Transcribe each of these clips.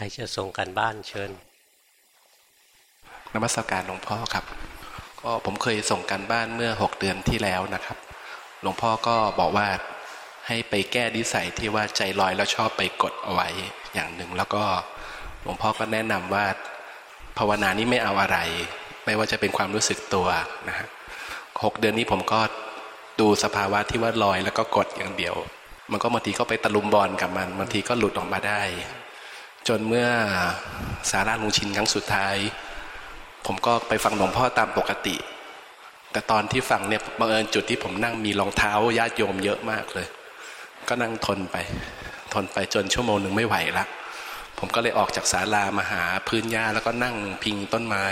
ใครจะส่งกันบ้านเชิญนมัสการหลวงพ่อครับ ก็ผมเคยส่งกันบ้านเมื่อหกเดือนที่แล้วนะครับ หลวงพ่อก็บอกว่าให้ไปแก้ดิสัยที่ว่าใจลอยแล้วชอบไปกดเอาไว้อย่างหนึ่ง แล้วก็หลวงพ่อก็แนะนำว่าภาวนานี้ไม่เอาอะไร ไม่ว่าจะเป็นความรู้สึกตัวนะฮะหกเดือนนี้ผมก็ดูสภาวะที่ว่าลอยแล้วก็กดอย่างเดียว มันก็บางทีก็ไปตะลุมบอลกับมันบางทีก็หลุดออกมาได้ จนเมื่อสาราลุงชินครั้งสุดท้าย ผมก็ไปฟังหลวงพ่อตามปกติ แต่ตอนที่ฟังเนี่ยบังเอิญจุดที่ผมนั่งมีรองเท้าญาติโยมเยอะมากเลย ก็นั่งทนไป ทนไปจนชั่วโมงหนึ่งไม่ไหวละผมก็เลยออกจากศาลามาหาพื้นหญ้าแล้วก็นั่งพิงต้นไม้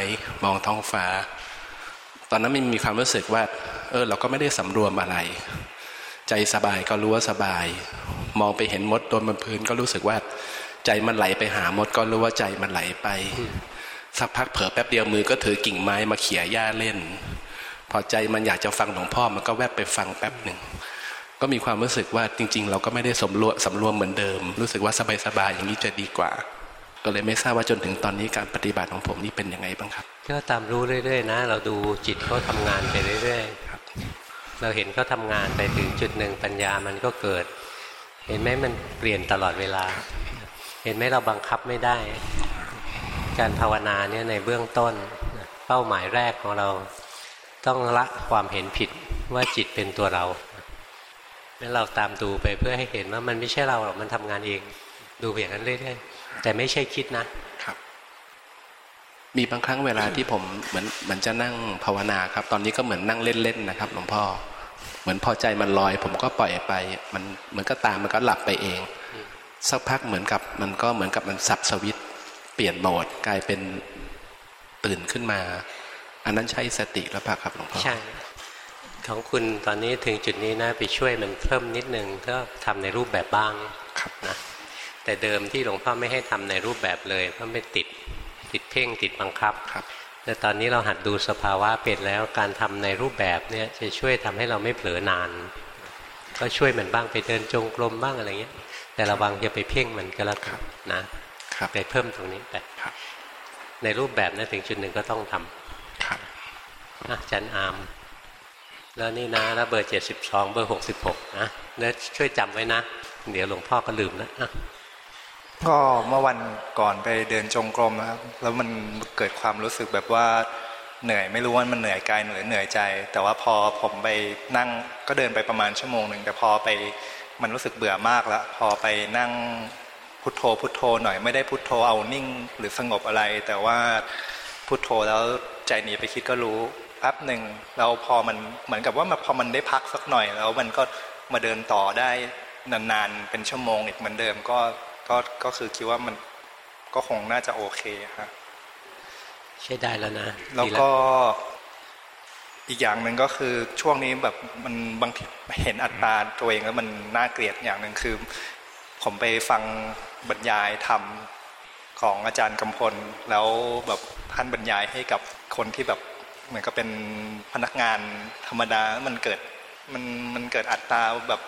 มองท้องฟ้า ตอนนั้นมันมีความรู้สึกว่า เออ เราก็ไม่ได้สำรวมอะไร ใจสบายก็รู้ว่าสบาย มองไปเห็นมดโดนบนพื้นก็รู้สึกว่า ใจมันไหลไปหามดก็รู้ว่าใจมันไหลไป สักพักเผลอแป๊บเดียวมือก็ถือกิ่งไม้มาเขี่ยหญ้าเล่น พอใจมันอยากจะฟังหลวงพ่อมันก็แวบไปฟังแป๊บหนึ่งก็มีความรู้สึกว่าจริง ๆ เราก็ไม่ได้สมรวมสำรวมเหมือนเดิม รู้สึกว่าสบายๆอย่างนี้จะดีกว่า ก็เลยไม่ทราบว่าจนถึงตอนนี้การปฏิบัติของผมนี่เป็นยังไงบ้างครับ ก็ตามรู้เรื่อยๆนะ เราดูจิตเขาทางานไปเรื่อยๆครับ เราเห็นเขาทางานไปถึงจุดหนึ่งปัญญามันก็เกิด เห็นไหมมันเปลี่ยนตลอดเวลา เห็นไหมเราบังคับไม่ได้ การภาวนาเนี่ยในเบื้องต้น เป้าหมายแรกของเราต้องละความเห็นผิดว่าจิตเป็นตัวเราแล้วเราตามดูไปเพื่อให้เห็นว่ามันไม่ใช่เราหรอกมันทำงานเอง ดูอย่างนั้นเรื่อยๆแต่ไม่ใช่คิดนะครับ มีบางครั้งเวลาที่ผมเหมือนเหมือนจะนั่งภาวนาครับ ตอนนี้ก็เหมือนนั่งเล่นๆนะครับ หลวงพ่อ เหมือนพอใจมันลอย ผมก็ปล่อยไป มันเหมือนก็ตามมันก็หลับไปเอง สักพักเหมือนกับมันก็เหมือนกับมันสับสวิตเปลี่ยนโหมดกลายเป็นตื่นขึ้นมา อันนั้นใช้สติแล้วปะครับหลวงพ่อใช่ของคุณตอนนี้ถึงจุดนี้นะไปช่วยมันเพิ่มนิดนึงก็ทำในรูปแบบบ้างนะแต่เดิมที่หลวงพ่อไม่ให้ทำในรูปแบบเลยเพราะไม่ติดติดเพ่งติดบังคับครับแต่ตอนนี้เราหัดดูสภาวะเป็นแล้วการทำในรูปแบบเนี่ยจะช่วยทำให้เราไม่เผลอนาน ก็ช่วยมันบ้างไปเดินจงกรมบ้างอะไรเงี้ย แต่ระวังอย่าไปเพ่งมันก็แล้วกันนะไปเพิ่มตรงนี้ไปในรูปแบบนะถึงจุดหนึ่งก็ต้องทำครับจันอาม แล้วนี่นะแล้วเบอร์เจ็ดสิบสองเบอร์หกสิบหกนะแล้วช่วยจำไว้นะ เดี๋ยวหลวงพ่อก็ลืมแล้วก็เมื่อวันก่อนไปเดินจงกรมนะครับแล้วมันเกิดความรู้สึกแบบว่าเหนื่อยไม่รู้ว่ามันเหนื่อยกายเหนื่อยเหนื่อยใจ แต่ว่าพอผมไปนั่งก็เดินไปประมาณชั่วโมงหนึ่งแต่พอไป มันรู้สึกเบื่อมากแล้วพอไปนั่งพุทโธพุทโธหน่อยไม่ได้พุทโธเอานิ่งหรือสงบอะไร แต่ว่าพุทโธแล้วใจหนีไปคิดก็รู้แป๊บหนึ่งเราพอมันเหมือนกับว่าพอมันได้พักสักหน่อย แล้วมันก็มาเดินต่อได้นานๆเป็นชั่วโมงอีกเหมือนเดิมก็ก็ก็คือคิดว่ามันก็คงน่าจะโอเคครับใช่ได้แล้วนะ แล้วก็ อีกอย่างหนึ่งก็คือช่วงนี้แบบมันบางทีเห็นอัตราตัวเองแล้วมันน่าเกลียดอย่างหนึ่งคือ ผมไปฟังบรรยายธรรมของอาจารย์กำพล แล้วแบบท่านบรรยายให้กับคนที่แบบเหมือนกับเป็นพนักงานธรรมดา มันเกิดมันมันเกิดอัตราแบบ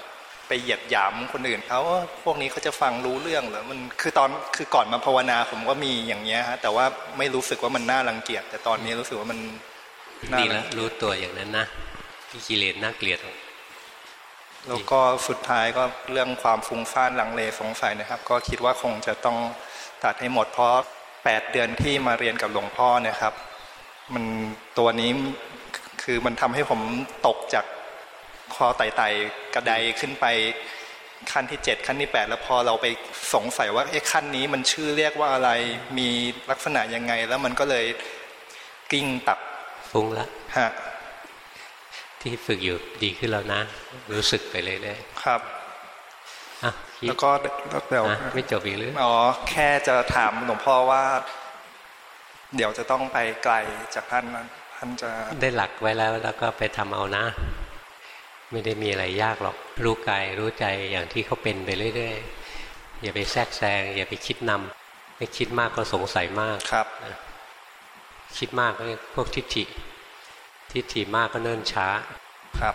ไปเหยียดหยามคนอื่นเขาพวกนี้เขาจะฟังรู้เรื่องหรือมันคือตอนคือก่อนมาภาวนาผมก็มีอย่างเงี้ยฮะแต่ว่าไม่รู้สึกว่ามันน่ารังเกียจแต่ตอนนี้รู้สึกว่ามัน ดีแล้วรู้ตัวอย่างนั้นนะที่กิเลสน่าเกลียดแล้วก็สุดท้ายก็เรื่องความฟุ้งซ่านลังเลสงสัยนะครับ ก็คิดว่าคงจะต้องตัดให้หมดเพราะแปดเดือนที่มาเรียนกับหลวงพ่อเนี่ยครับ มันตัวนี้คือมันทำให้ผมตกจากคอไต่ๆกระไดขึ้นไปขั้นที่เจ็ดขั้นที่แปดแล้วพอเราไปสงสัยว่าไอ้ขั้นนี้มันชื่อเรียกว่าอะไรมีลักษณะยังไง แล้วมันก็เลยกิ้งตัก ฟุ้งละฮะที่ฝึกอยู่ดีขึ้นแล้วนะ รู้สึกไปเลยเลยครับแล้วก็เดี๋ยวไม่จบอีกหรืออ๋อแค่จะถามหลวงพ่อว่า เดี๋ยวจะต้องไปไกลจากท่านท่านจะได้หลักไว้แล้ว แล้วก็ไปทำเอานะ ไม่ได้มีอะไรยากหรอกรู้กายรู้ใจอย่างที่เขาเป็นไปเรื่อยๆอย่าไปแทรกแซงอย่าไปคิดนำไม่คิดมากก็สงสัยมากครับ คิดมากก็พวกทิฏฐิ ทิฏฐิมากก็เนิ่นช้า ครับ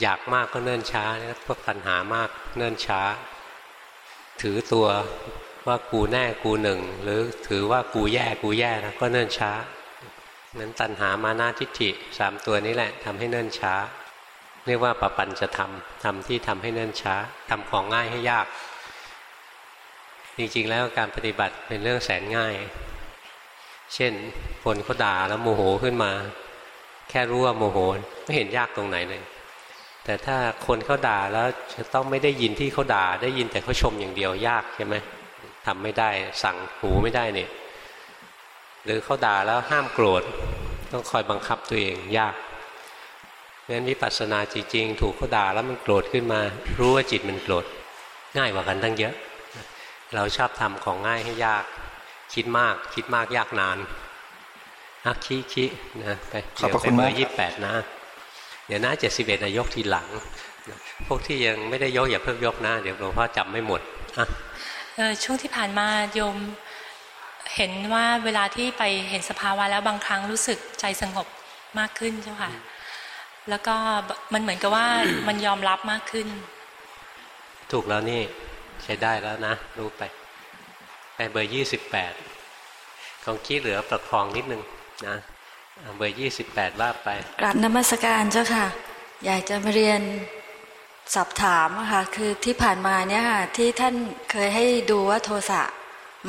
อยากมากก็เนิ่นช้าพวกตัณหามากเนิ่นช้า ถือตัวว่ากูแน่กูหนึ่ง หรือถือว่ากูแย่กูแย่นะก็เนิ่นช้านั้นตัณหามานาทิฏฐิสามตัวนี้แหละทำให้เนิ่นช้า เรียกว่าปปัญจะทำทำที่ทำให้เนิ่นช้าทำของง่ายให้ยาก จริงๆแล้วการปฏิบัติเป็นเรื่องแสนง่าย เช่น คนเขาด่าแล้วโมโหขึ้นมา แค่รู้ว่าโมโหไม่เห็นยากตรงไหนเลย แต่ถ้าคนเขาด่าแล้วจะต้องไม่ได้ยินที่เขาด่า ได้ยินแต่เขาชมอย่างเดียวยากใช่ไหมทำไม่ได้สั่งหูไม่ได้เนี่ยหรือเขาด่าแล้วห้ามโกรธ ต้องคอยบังคับตัวเองยากงั้นวิปัสสนาจริงๆถูกเขาด่าแล้วมันโกรธขึ้นมา รู้ว่าจิตมันโกรธง่ายกว่ากันตั้งเยอะ เราชอบทำของง่ายให้ยาก คิดมาก คิดมากยากนานอะขี้ขี้นะไปขอบเดี๋ยวพระไปคุณเบอมากร์ยี่แปดนะ เดี๋ยวนะเจ็ดสิบเอ็ดยกทีหลัง พวกที่ยังไม่ได้ยกอย่าเพิ่งยกนะ เดี๋ยวหลวงพ่อจำไม่หมดอะเอ่อช่วงที่ผ่านมาโยมเห็นว่าเวลาที่ไปเห็นสภาวะแล้วบางครั้งรู้สึกใจสงบมากขึ้นเจ้าค่ะ แล้วก็มันเหมือนกับว่ามันยอมรับมากขึ้น ถูกแล้วนี่ใช้ได้แล้วนะรู้ไป ไปเบอร์ยี่สิบแปดของกี้เหลือประคองนิดนึงนะเอาเบอร์ยี่สิบแปดว่าไปกราบนมัสการเจ้าค่ะ อยากจะมาเรียนสอบถามอะค่ะคือที่ผ่านมาเนี่ยค่ะที่ท่านเคยให้ดูว่าโทสะ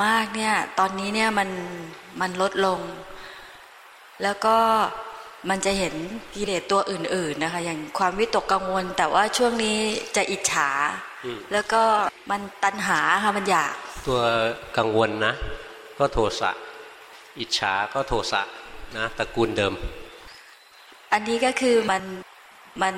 มากเนี่ยตอนนี้เนี่ยมันมันลดลง แล้วก็มันจะเห็นกิเลสตัวอื่น ๆนะคะ อย่างความวิตกกังวล แต่ว่าช่วงนี้จะอิจฉาอืมแล้วก็มันตัณหาค่ะมันอยาก ตัวกังวลนะ ก็โทสะอิจฉาก็โทสะนะตระกูลเดิม อันนี้ก็คือมันมัน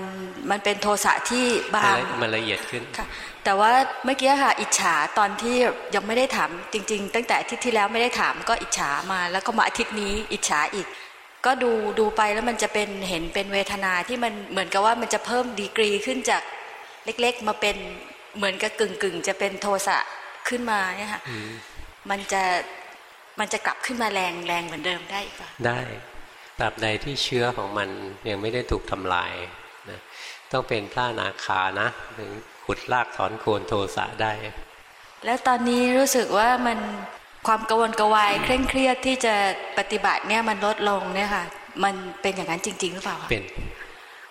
มันเป็นโทสะที่บางมันละเอียดขึ้นค่ะแต่ว่าเมื่อกี้ค่ะอิจฉาตอนที่ยังไม่ได้ถามจริง ๆ ตั้งแต่อาทิตย์ที่แล้วไม่ได้ถามก็อิจฉามา แล้วก็มาอาทิตย์นี้อิจฉาอีก ก็ดูดูไปแล้วมันจะเป็นเห็นเป็นเวทนาที่มันเหมือนกับว่ามันจะเพิ่มดีกรีขึ้นจากเล็กๆมาเป็นเหมือนกับกึ่งกึ่งๆจะเป็นโทสะ ขึ้นมาเนี่ยค่ะมันจะมันจะกลับขึ้นมาแรงแรงเหมือนเดิมได้อีกป่ะได้ตราบใดที่เชื้อของมันยังไม่ได้ถูกทำลายนะต้องเป็นพระอนาคานะถึงขุดลากถอนโคนโทสะได้ แล้วตอนนี้รู้สึกว่ามันความกังวลกระวายเคร่งเครียดที่จะปฏิบัติเนี่ยมันลดลงเนี่ยค่ะ มันเป็นอย่างนั้นจริง ๆ หรือเปล่าคะเป็น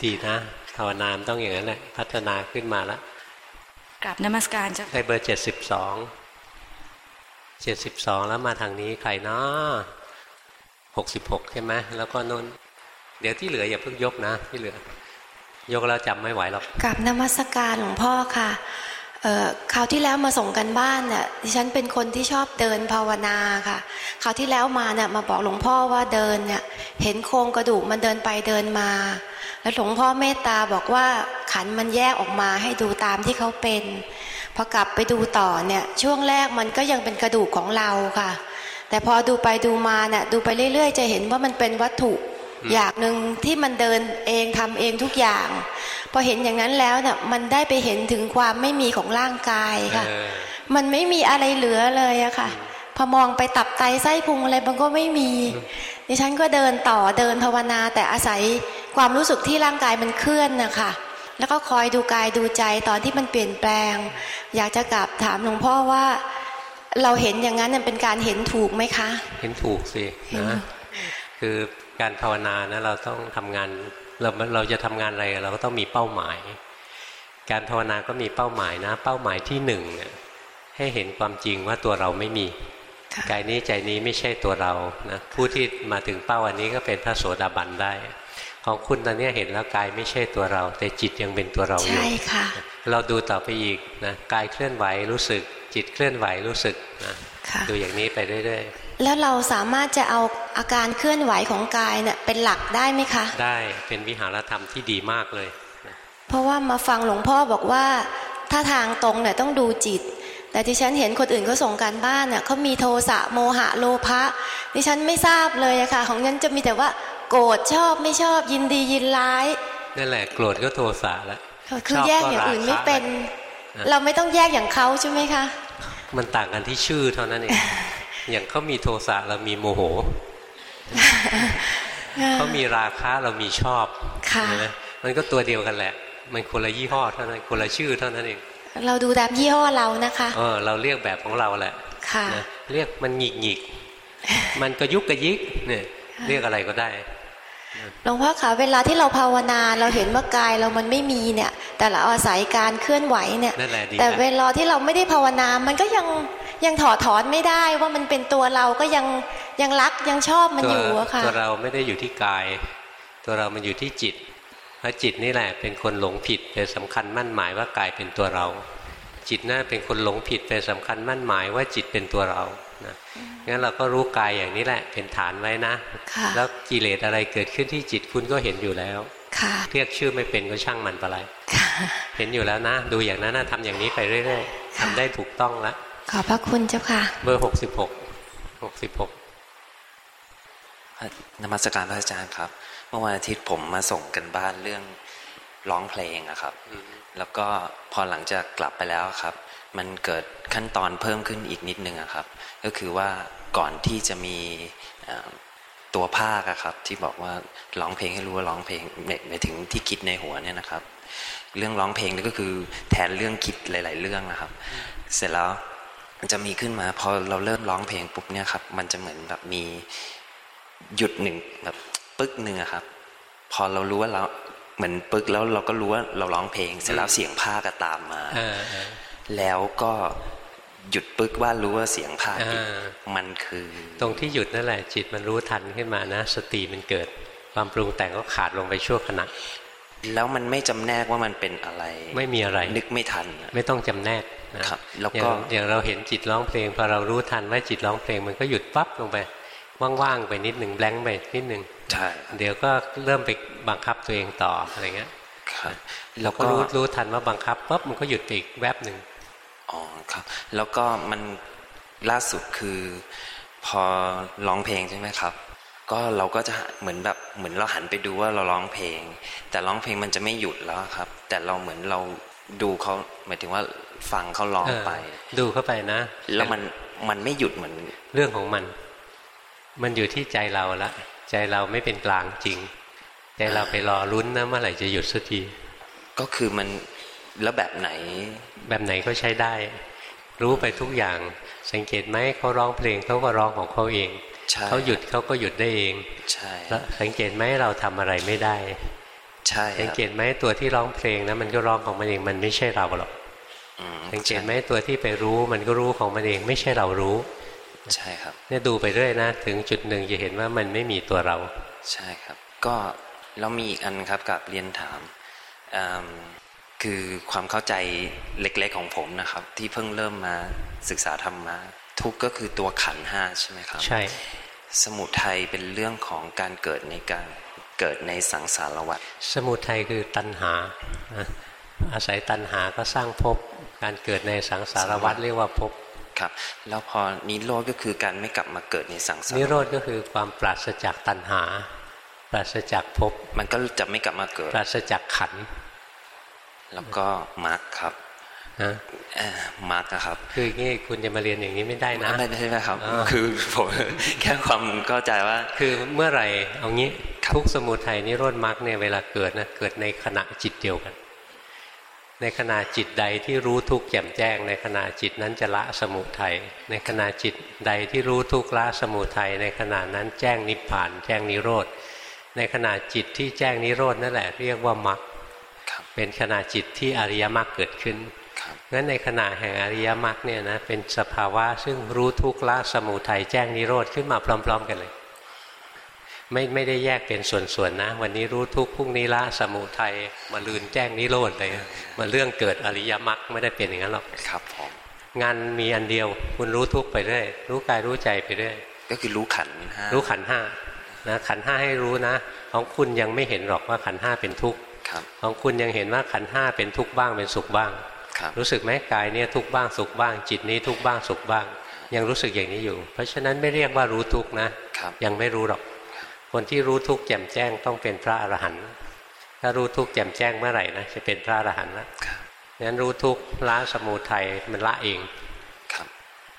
ดีนะภาวนามนต้องอย่างนั้นแหละพัฒนาขึ้นมาแล้ว กลับนมัสการเจ้าได้เบอร์เจ็ดสิบสองเจ็ดสิบสองแล้วมาทางนี้ใครเนาะหกสิบหกใช่ไหมแล้วก็นนเดี๋ยวที่เหลืออย่าเพิ่งยกนะที่เหลือ ยกแล้วจำไม่ไหวหรอกกับนมัสการหลวงพ่อค่ะเอ่อคราวที่แล้วมาส่งกันบ้านเนี่ยดิฉันเป็นคนที่ชอบเดินภาวนาค่ะคราวที่แล้วมาเนี่ยมาบอกหลวงพ่อว่าเดินเนี่ยเห็นโครงกระดูกมันเดินไปเดินมา แล้วหลวงพ่อเมตตาบอกว่าขันมันแยกออกมาให้ดูตามที่เขาเป็นพอกลับไปดูต่อเนี่ยช่วงแรกมันก็ยังเป็นกระดูกของเราค่ะ แต่พอดูไปดูมาเนี่ยดูไปเรื่อย ๆ จะเห็นว่ามันเป็นวัตถุอย่างหนึ่งที่มันเดินเองทำเองทุกอย่าง พอเห็นอย่างนั้นแล้วเนี่ยมันได้ไปเห็นถึงความไม่มีของร่างกายค่ะเออมันไม่มีอะไรเหลือเลยอะค่ะ พอมองไปตับไตไส้พุงอะไรมันก็ไม่มีดิฉันก็เดินต่อเดินภาวนาแต่อาศัย ความรู้สึกที่ร่างกายมันเคลื่อนนะคะแล้วก็คอยดูกายดูใจตอนที่มันเปลี่ยนแปลง อยากจะกลับถามหลวงพ่อว่า เราเห็นอย่างนั้นเนี่ยเป็นการเห็นถูกไหมคะ เห็นถูกสิเห็นนะคือการภาวนานะเราต้องทำงานเราเราจะทำงานอะไรเราก็ต้องมีเป้าหมาย การภาวนาก็มีเป้าหมายนะ เป้าหมายที่หนึ่งเนี่ยให้เห็นความจริงว่าตัวเราไม่มีค่ะกายนี้ใจนี้ไม่ใช่ตัวเรานะผู้ที่มาถึงเป้าอันนี้ก็เป็นพระโสดาบันได้ ของคุณตอนนี้เห็นแล้วกายไม่ใช่ตัวเรา แต่จิตยังเป็นตัวเราอยู่ ใช่ค่ะ เราดูต่อไปอีกนะกายเคลื่อนไหวรู้สึก จิตเคลื่อนไหวรู้สึกนะค่ะดูอย่างนี้ไปเรื่อยแล้วเราสามารถจะเอาอาการเคลื่อนไหวของกายเนี่ยเป็นหลักได้ไหมคะๆได้เป็นวิหารธรรมที่ดีมากเลยนะเพราะว่ามาฟังหลวงพ่อบอกว่าถ้าทางตรงเนี่ยต้องดูจิต แต่ที่ฉันเห็นคนอื่นเขาส่งการบ้านเนี่ยเขามีโทสะโมหะโลภะดิฉันไม่ทราบเลยอะค่ะ ของฉันจะมีแต่ว่า โกรธชอบไม่ชอบยินดียินร้ายนั่นแหละโกรธก็โทสะแล้วคือชบแยกอย่างอื่นไม่เป็นนะเราไม่ต้องแยกอย่างเขาใช่ไหมคะ มันต่างกันที่ชื่อเท่านั้นเองอย่างเขามีโทสะเรามีโมโหเขามีราคะเรามีชอบค่ะเห็นไหมมันก็ตัวเดียวกันแหละ มันคนละยี่ห้อเท่านั้นคนละชื่อเท่านั้นเองเราดูตามยี่ห้อเรานะคะเออเราเรียกแบบของเราแหละค่ะนะเรียกมันหงิกหงิกมันกระยุกกระยิกเนี่ยเรียกอะไรก็ได้ หลวงพ่อคะเวลาที่เราภาวนาเราเห็นว่ากายเรามันไม่มีเนี่ย แต่เราอาศัยการเคลื่อนไหวเนี่ยนั่นแหละดีแต่นะเวลาที่เราไม่ได้ภาวนา มันก็ยังยังถอดถอนไม่ได้ว่ามันเป็นตัวเราก็ยังยังรักยังชอบมันตัวอยู่อะค่ะตัวเราไม่ได้อยู่ที่กาย ตัวเรามันอยู่ที่จิตเพราะจิตนี่แหละเป็นคนหลงผิดไปสำคัญมั่นหมายว่ากายเป็นตัวเรา จิตน่าเป็นคนหลงผิดไปสำคัญมั่นหมายว่าจิตเป็นตัวเรานะ งั้นเราก็รู้กายอย่างนี้แหละเป็นฐานไว้นะค่ะแล้วกิเลสอะไรเกิดขึ้นที่จิตคุณก็เห็นอยู่แล้วค่ะเรียกชื่อไม่เป็นก็ช่างมันไปเลยค่ะเห็นอยู่แล้วนะ ดูอย่างนั้นนะทำอย่างนี้ไปเรื่อยๆค่ะทำได้ถูกต้องแล้วขอบพระคุณเจ้าค่ะ เบอร์หกสิบหกหกสิบหกนมัสการพระอาจารย์ครับ เมื่อวันอาทิตย์ผมมาส่งกันบ้านเรื่องร้องเพลงอะครับ แล้วก็พอหลังจากกลับไปแล้วครับ มันเกิดขั้นตอนเพิ่มขึ้นอีกนิดนึงอะครับ ก็คือว่าก่อนที่จะมีเอ่อตัวภาคอะครับ ที่บอกว่าร้องเพลงให้รู้ว่าร้องเพลงในถึงที่คิดในหัวเนี่ยนะครับ เรื่องร้องเพลงนี่ก็คือแทนเรื่องคิดหลาย ๆ เรื่องนะครับ เสร็จแล้วมันจะมีขึ้นมาพอเราเริ่มร้องเพลงปุ๊บเนี่ยครับมันจะเหมือนแบบมีหยุดหนึ่งแบบปึ๊กหนึ่งอะครับ พอเรารู้ว่าเราเหมือนปึ๊กแล้วเราก็รู้ว่าเราร้องเพลง เสร็จแล้วเสียงภาคก็ตามมาเออเออแล้วก็ หยุดปึ๊กว่ารู้ว่าเสียงภาคอีกอ่ามันคือ ตรงที่หยุดนั่นแหละ จิตมันรู้ทันขึ้นมานะ สติมันเกิด ความปรุงแต่งก็ขาดลงไปชั่วขณะแล้วมันไม่จำแนกว่ามันเป็นอะไร ไม่มีอะไรนึกไม่ทันอะไม่ต้องจำแนกนะครับ แล้วก็อย่างอย่างเราเห็นจิตร้องเพลงพอเรารู้ทันว่าจิตร้องเพลงมันก็หยุดปั๊บลงไปว่างๆไปนิดหนึ่งแบงค์ไปนิดหนึ่งใช่เดี๋ยวก็เริ่มไปบังคับตัวเองต่ออะไรเงี้ยครับเราแล้วก็ก็รู้รู้ทันว่าบังคับปั๊บมันก็หยุดไปอีกแวบหนึ่ง อ๋อครับ แล้วก็มันล่าสุดคือ พอร้องเพลงใช่ไหมครับ ก็เราก็จะเหมือนแบบเหมือนเราหันไปดูว่าเราร้องเพลง แต่ร้องเพลงมันจะไม่หยุดแล้วครับ แต่เราเหมือนเราดูเขาหมายถึงว่าฟังเขาร้องไปเออดูเข้าไปนะ แล้วมันมันไม่หยุดเหมือนเรื่องของมัน มันอยู่ที่ใจเราละใจเราไม่เป็นกลางจริง ใจเราไปรอลุ้นนะเมื่อไหร่จะหยุดสักทีก็คือมันแล้วแบบไหน แบบไหนก็ใช้ได้ รู้ไปทุกอย่าง สังเกตไหมเขาร้องเพลงเขาก็ร้องของเขาเองใช่เขาหยุดเขาก็หยุดได้เองใช่แล้วสังเกตไหมเราทำอะไรไม่ได้ ใช่คสังรับเกตไหมตัวที่ร้องเพลงนะมันก็ร้องของมันเองมันไม่ใช่เราหรอกอืมสังเกตไหมตัวที่ไปรู้มันก็รู้ของมันเองไม่ใช่เรารู้ ใช่ครับเนี่ยดูไปเรื่อยนะ ถึงจุดหนึ่งจะเห็นว่ามันไม่มีตัวเรา ใช่ครับ ก็แล้วมีอีกอันครับกับเรียนถามอืม คือความเข้าใจเล็กๆของผมนะครับ ที่เพิ่งเริ่มมาศึกษาธรรมะทุกข์ก็คือตัวขันธ์ห้าใช่ไหมครับ ใช่ สมุทัยเป็นเรื่องของการเกิดในการเกิดในสังสารวัฏสมุทัยคือตัณหานะอาศัยตัณหาก็สร้างภพการเกิดในสังสารวัฏเรียกว่าภพครับแล้วพอนิโรธก็คือการไม่กลับมาเกิดในสังสารนิโรวัฏธก็คือความปราศจากตัณหา ปราศจากภพมันก็จะไม่กลับมาเกิด ปราศจากขันธ์ แล้วก็มรรคครับนะเอ่อมรรคนะครับ คืออย่างนี้คุณจะมาเรียนอย่างนี้ไม่ได้นะไม่ไม่ใช่ไหมครับอ่าคือผมแค่ความเข้าใจว่า คือเมื่อไหร่เอางี้ครับทุกสมุทัยนิโรธมรรคเนี่ยเวลาเกิดนะเกิดในขณะจิตเดียวกัน ในขณะจิตใดที่รู้ทุกข์แจ่มแจ้ง ในขณะจิตนั้นจะละสมุทัยในขณะจิตใดที่รู้ทุกข์ละสมุทัยในขณะนั้นแจ้งนิพพาน แจ้งนิโรธในขณะจิตที่แจ้งนิโรธนั่นแหละเรียกว่ามรรคครับ เป็นขณะจิตที่อริยมรรคเกิดขึ้นครับงั้นในขณะแห่งอริยมรรคเนี่ยนะเป็นสภาวะซึ่งรู้ทุกข์ละสมุทัยแจ้งนิโรธขึ้นมาพร้อม ๆ กันเลย ไม่ไม่ได้แยกเป็นส่วนๆนะ วันนี้รู้ทุกข์พรุ่งนี้ละสมุทัยมาลืนแจ้งนิโรธเลยมาเรื่องเกิดอริยมรรคไม่ได้เป็นอย่างนั้นหรอกครับผมงานมีอันเดียว คุณรู้ทุกข์ไปเรื่อยรู้กายรู้ใจไปเรื่อยก็คือรู้ขันธ์ห้ารู้ขันธ์ห้านะขันธ์ห้าให้รู้นะ ของคุณยังไม่เห็นหรอกว่าขันธ์ห้าเป็นทุกข์ครับ ของคุณยังเห็นว่าขันธ์ห้าเป็นทุกข์บ้างเป็นสุขบ้างครับรู้สึกไหมกายเนี่ยทุกข์บ้างสุขบ้าง จิตนี้ทุกข์บ้างสุขบ้าง ยังรู้สึกอย่างนี้อยู่ เพราะฉะนั้นไม่เรียกว่ารู้ทุกข์นะครับยังไม่รู้หรอก คนที่รู้ทุกข์แจ่มแจ้งต้องเป็นพระอรหันต์ถ้ารู้ทุกข์แจ่มแจ้งเมื่อไหร่นะจะเป็นพระอรหันต์แล้วครับงั้นรู้ทุกข์ละสมุทัยมันละเองครับ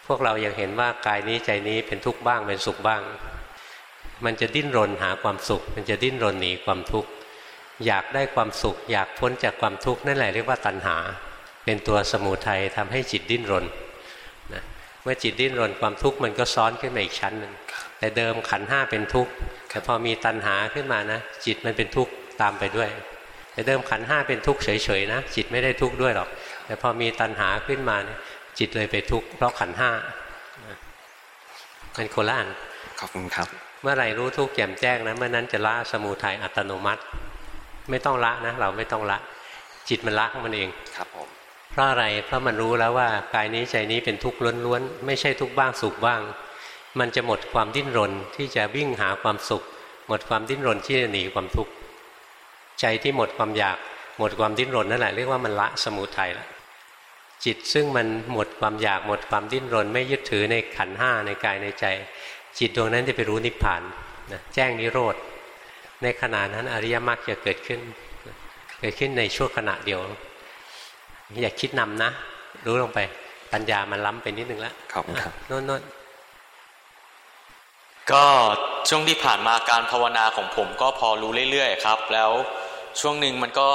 พวกเรายังเห็นว่ากายนี้ใจนี้เป็นทุกข์บ้างเป็นสุขบ้าง มันจะดิ้นรนหาความสุข มันจะดิ้นรนหนีความทุกข์ อยากได้ความสุข อยากพ้นจากความทุกข์นั่นแหละเรียกว่าตัณหา เป็นตัวสมุทัยทำให้จิตดิ้นรนนะเมื่อจิตดิ้นรนความทุกข์มันก็ซ้อนขึ้นมาอีกชั้นหนึ่งแต่เดิมขันห้าเป็นทุกข์แต่พอมีตัณหาขึ้นมานะ จิตมันเป็นทุกข์ตามไปด้วย แต่เดิมขันห้าเป็นทุกข์เฉยๆนะ จิตไม่ได้ทุกข์ด้วยหรอก แต่พอมีตัณหาขึ้นมาเนี่ยจิตเลยไปทุกข์เพราะขันห้าเป็นโคละอันขอบคุณครับ เมื่อไหร่รู้ทุกข์แจ่มแจ้งนะเมื่อนั้นจะละสมุทัยอัตโนมัติ ไม่ต้องละนะเราไม่ต้องละ จิตมันละของมันเองครับผมเพราะอะไรเพราะมันรู้แล้วว่ากายนี้ใจนี้เป็นทุกข์ล้วนๆไม่ใช่ทุกข์บ้างสุขบ้าง มันจะหมดความดิ้นรนที่จะวิ่งหาความสุข หมดความดิ้นรนที่จะหนีความทุกข์ใจที่หมดความอยากหมดความดิ้นรนนั่นแหละเรียกว่ามันละสมุทัยแล้วจิตซึ่งมันหมดความอยากหมดความดิ้นรน ไม่ยึดถือในขันห้าในกายในใจ จิตดวงนั้นจะไปรู้นิพพานนะแจ้งนิโรธ ในขณะนั้นอริยมรรคจะเกิดขึ้น เกิดขึ้นในช่วงขณะเดียว อย่าคิดนำนะ รู้ลงไปปัญญามันล้ำไปนิดนึงแล้วขอบคุณครับโน่นโน่นก็ช่วงที่ผ่านมาการภาวนาของผมก็พอรู้เรื่อยๆครับ แล้วช่วงหนึ่งมันก็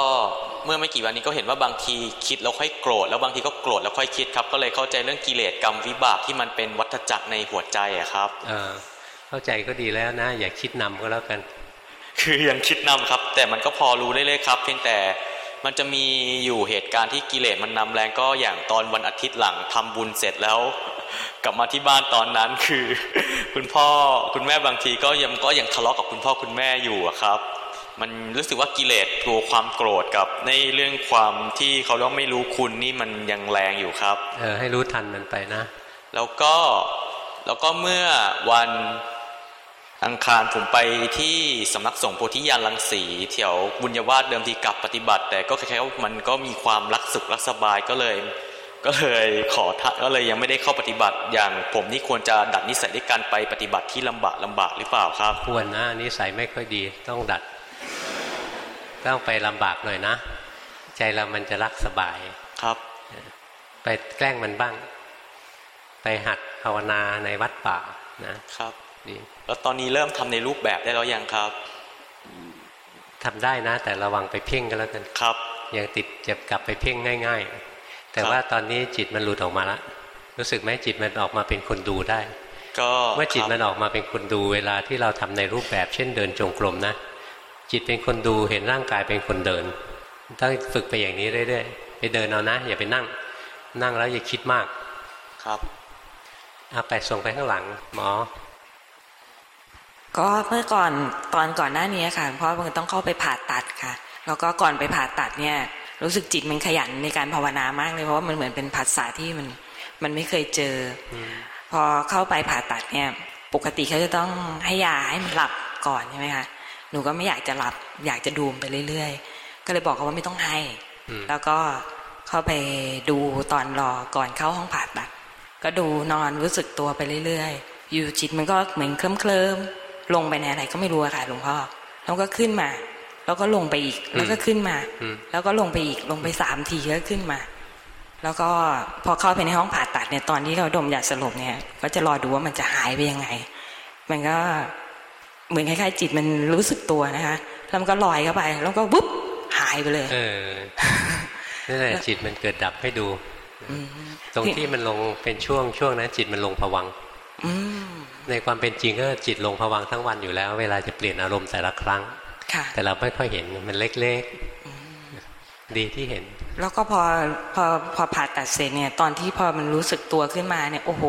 เมื่อไม่กี่วันนี้ก็เห็นว่าบางทีคิดแล้วค่อยโกรธแล้วบางทีก็โกรธแล้วค่อยคิดครับ ก็เลยเข้าใจเรื่องกิเลสกรรมวิบากที่มันเป็นวัฏจักรในหัวใจอะครับ เออเข้าใจก็ดีแล้วนะ อย่าคิดนำก็แล้วกัน คือยังคิดนำครับ แต่มันก็พอรู้เรื่อยๆครับ เพียงแต่มันจะมีอยู่เหตุการณ์ที่กิเลสมันนำแรงก็อย่างตอนวันอาทิตย์หลังทำบุญเสร็จแล้ว กลับมาที่บ้านตอนนั้นคือ คุณพ่อคุณแม่บางทีก็ยังก็ยังทะเลาะกับคุณพ่อคุณแม่อยู่อะครับ มันรู้สึกว่ากิเลสตัวความโกรธกับในเรื่องความที่เขาเรียกว่าไม่รู้คุณนี่มันยังแรงอยู่ครับ เออให้รู้ทันมันไปนะ แล้วก็แล้วก็เมื่อวัน อังคารผมไปที่สำนักสงฆ์โพธิญาณรังสีแถวบุญญาวาสเดิมทีกลับปฏิบัติ แต่ก็คล้ายๆว่ามันก็มีความรักสุขรักสบายก็เลย ก็เลยขอทะก็เลยยังไม่ได้เข้าปฏิบัติ อย่างผมนี่ควรจะดัดนิสัยด้วยการไปปฏิบัติที่ลำบากลำบากหรือเปล่าครับ ควรนะนิสัยไม่ค่อยดีต้องดัด ต้องไปลำบากหน่อยนะ ใจเรามันจะรักสบายครับ ไปแกล้งมันบ้าง ไปหัดภาวนาในวัดป่านะครับดี แล้วตอนนี้เริ่มทำในรูปแบบได้แล้วยังครับทำได้นะ แต่ระวังไปเพ่งกันแล้วกันครับยังติดเจ็บกลับไปเพ่งง่าย ๆ แต่ครับว่าตอนนี้จิตมันหลุดออกมาแล้วรู้สึกไหมจิตมันออกมาเป็นคนดูได้ ก็เมื่อจิตครับมันออกมาเป็นคนดูเวลาที่เราทำในรูปแบบ เช่นเดินจงกรมนะ จิตเป็นคนดูเห็นร่างกายเป็นคนเดินต้องฝึกไปอย่างนี้เรื่อยๆไปเดินเอานะ อย่าไปนั่ง นั่งแล้วอย่าคิดมากครับเอาไปส่งไปข้างหลังหมอ ก็เมื่อก่อนตอนก่อนหน้านี้ค่ะ เพราะมันต้องเข้าไปผ่าตัดค่ะ แล้วก็ก่อนไปผ่าตัดเนี่ย รู้สึกจิตมันขยันในการภาวนามากเลยเพราะว่ามันเหมือนเป็นภาษาที่มันมันไม่เคยเจออพอเข้าไปผ่าตัดเนี่ย ปกติเขาจะต้องให้ยาให้มันหลับก่อนใช่ไหมคะหนูก็ไม่อยากจะหลับ อยากจะดูมไปเรื่อยๆ ก็เลยบอกเขาว่าไม่ต้องให้อืมแล้วก็เข้าไปดูตอนรอก่อนเข้าห้องผ่าตัด ก็ดูนอนรู้สึกตัวไปเรื่อยๆ อยู่จิตมันก็เหมือนเคลิ้มเค ลิมๆลงไปในอะไรก็ไม่รู้อะค่ะหลวงพ่อแล้วก็ขึ้นมา แล้วก็ลงไปอีก แล้วก็ขึ้นมาอืมแล้วก็ลงไปอีกลงไปสามทีก็ขึ้นมา แล้วก็พอเข้าไปในห้องผ่าตัดเนี่ยตอนที่เขาดมยาสลบเนี่ย ก็จะรอดูว่ามันจะหายไปยังไง มันก็เหมือนคล้ายๆจิตมันรู้สึกตัวนะคะแล้วมันก็ลอยเข้าไป แล้วก็วุ๊บหายไปเลย เออนั่นแหละจิตมันเกิดดับให้ดูตรงที่มันลงเป็นช่วงช่วงนั้นจิตมันลงผวังค์อืม ในความเป็นจริงก็จิตลงผวังค์ทั้งวันอยู่แล้ว เวลาจะเปลี่ยนอารมณ์แต่ละครั้งค่ะแต่เราไม่ค่อยเห็นมันเล็กๆดีที่เห็น แล้วก็พอพอพอผ่าตัดเสร็จเนี่ยตอนที่พอมันรู้สึกตัวขึ้นมาเนี่ยโอ้โห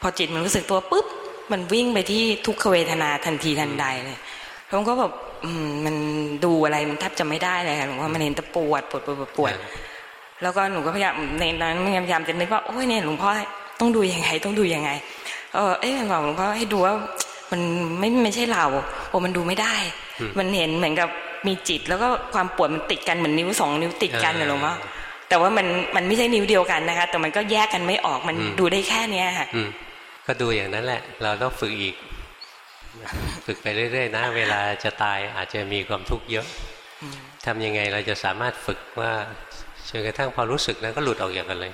พอจิตมันรู้สึกตัวปุ๊บมันวิ่งไปที่ทุกขเวทนาทันทีทันใดเลยผมก็แบบอืมมันดูอะไรมันแทบจะไม่ได้เลยค่ะหลวงพ่อมันเห็นแต่ปวดปวดปวดปวดปวดแล้วก็หนูก็พยายามในนั้นพยายามจะนึกว่าโอ้ยเนี่ยหลวงพ่อต้องดูยังไงต้องดูยังไง เออเอ๊ะบอกหลวงพ่อให้ดูว่ามันไม่ไม่ใช่เราโอ้มันดูไม่ได้อืมมันเห็นเหมือนกับมีจิต แล้วก็ความปวดมันติดกันเหมือนนิ้วสองนิ้วติดกันเออนะหลวงพ่อแต่ว่ามันมันไม่ใช่นิ้วเดียวกันนะคะ แต่มันก็แยกกันไม่ออกมันอืมดูได้แค่เนี้ยค่ะอืมก็ดูอย่างนั้นแหละ เราต้องฝึกอีก ฝึกไปเรื่อยๆนะ เวลาจะตายอาจจะมีความทุกข์เยอะทำยังไงเราจะสามารถฝึกว่าจนกระทั่งพอรู้สึกแล้วก็หลุดออกอย่างกันเลย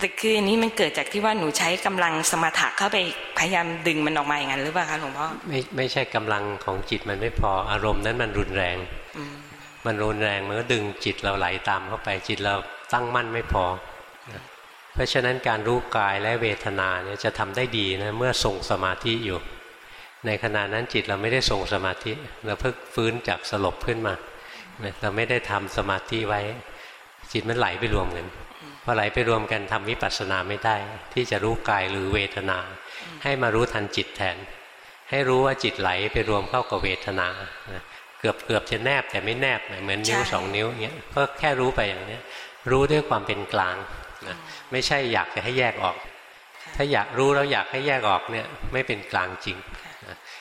แต่คืออันนี้มันเกิดจากที่ว่าหนูใช้กำลังสมถะเข้าไปพยายามดึงมันออกมาอย่างนั้นหรือเปล่าคะหลวงพ่อไม่ไม่ใช่กำลังของจิตมันไม่พออารมณ์นั้นมันรุนแรง มันรุนแรงมันก็ดึงจิตเราไหลตามเข้าไปจิตเราตั้งมั่นไม่พอ เพราะฉะนั้นการรู้กายและเวทนาเนี่ยจะทำได้ดีนะเมื่อทรงสมาธิอยู่ ในขณะนั้นจิตเราไม่ได้ทรงสมาธิเราเพิ่งฟื้นจากสลบขึ้นมาเราไม่ได้ทำสมาธิไว้ จิตมันไหลไปรวมกัน อไหลไปรวมกันทำวิปัสสนาไม่ได้ ที่จะรู้กายหรือเวทนา ให้มารู้ทันจิตแทน ให้รู้ว่าจิตไหลไปรวมเข้ากับเวทนาเกือบเกือบจะแนบแต่ไม่แนบเหมือนนิ้วสองนิ้วเงี้ยก็แค่รู้ไปอย่างนี้รู้ด้วยความเป็นกลางนะไม่ใช่อยากจะให้แยกออก ถ้าอยากรู้แล้วอยากให้แยกออกเนี่ยไม่เป็นกลางจริง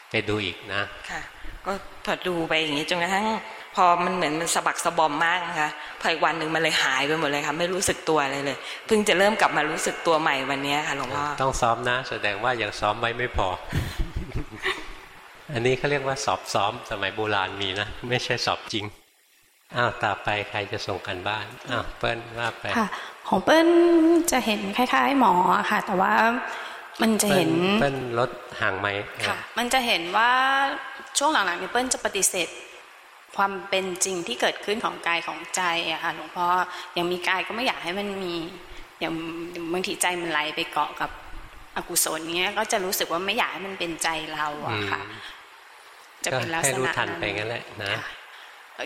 ไปดูอีกนะค่ะก็พอดูไปอย่างนี้จนกระทั่งพ อมันเหมือนมันสะบักสะบอมมากนะคะพออีกวันหนึ่งมันเลยหายไปหมดเลยค่ะ ไม่รู้สึกตัวอะไรเลย เพิ่งจะเริ่มกลับมารู้สึกตัวใหม่วันนี้ค่ะหลวงพ่อต้องซ้อมนะ แสดงว่ายังซ้อมไว้ไม่พอ อันนี้เขาเรียกว่าสอบซ้อมสมัยโบราณมีนะ ไม่ใช่สอบจริงอ้าวต่อไปใครจะส่งกันบ้านอ้าวเปิ้ลว่าไปค่ะ ของเปิ้ลจะเห็นคล้าย ๆ หมอค่ะ แต่ว่ามันจะเห็นเปิ้ลลดห่างไหมค่ะ มันจะเห็นว่าช่วงหลังๆนี้เปิ้ลจะปฏิเสธ ความเป็นจริงที่เกิดขึ้นของกายของใจอะค่ะหลวงพ่อยังมีกายก็ไม่อยากให้มันมีอย่างบางทีใจมันไหลไปเกาะกับอกุศลเนี้ยก็จะรู้สึกว่าไม่อยากให้มันเป็นใจเราอะค่ะ จะเป็นลักษณะให้รู้ทันไปงั้นแหละนะ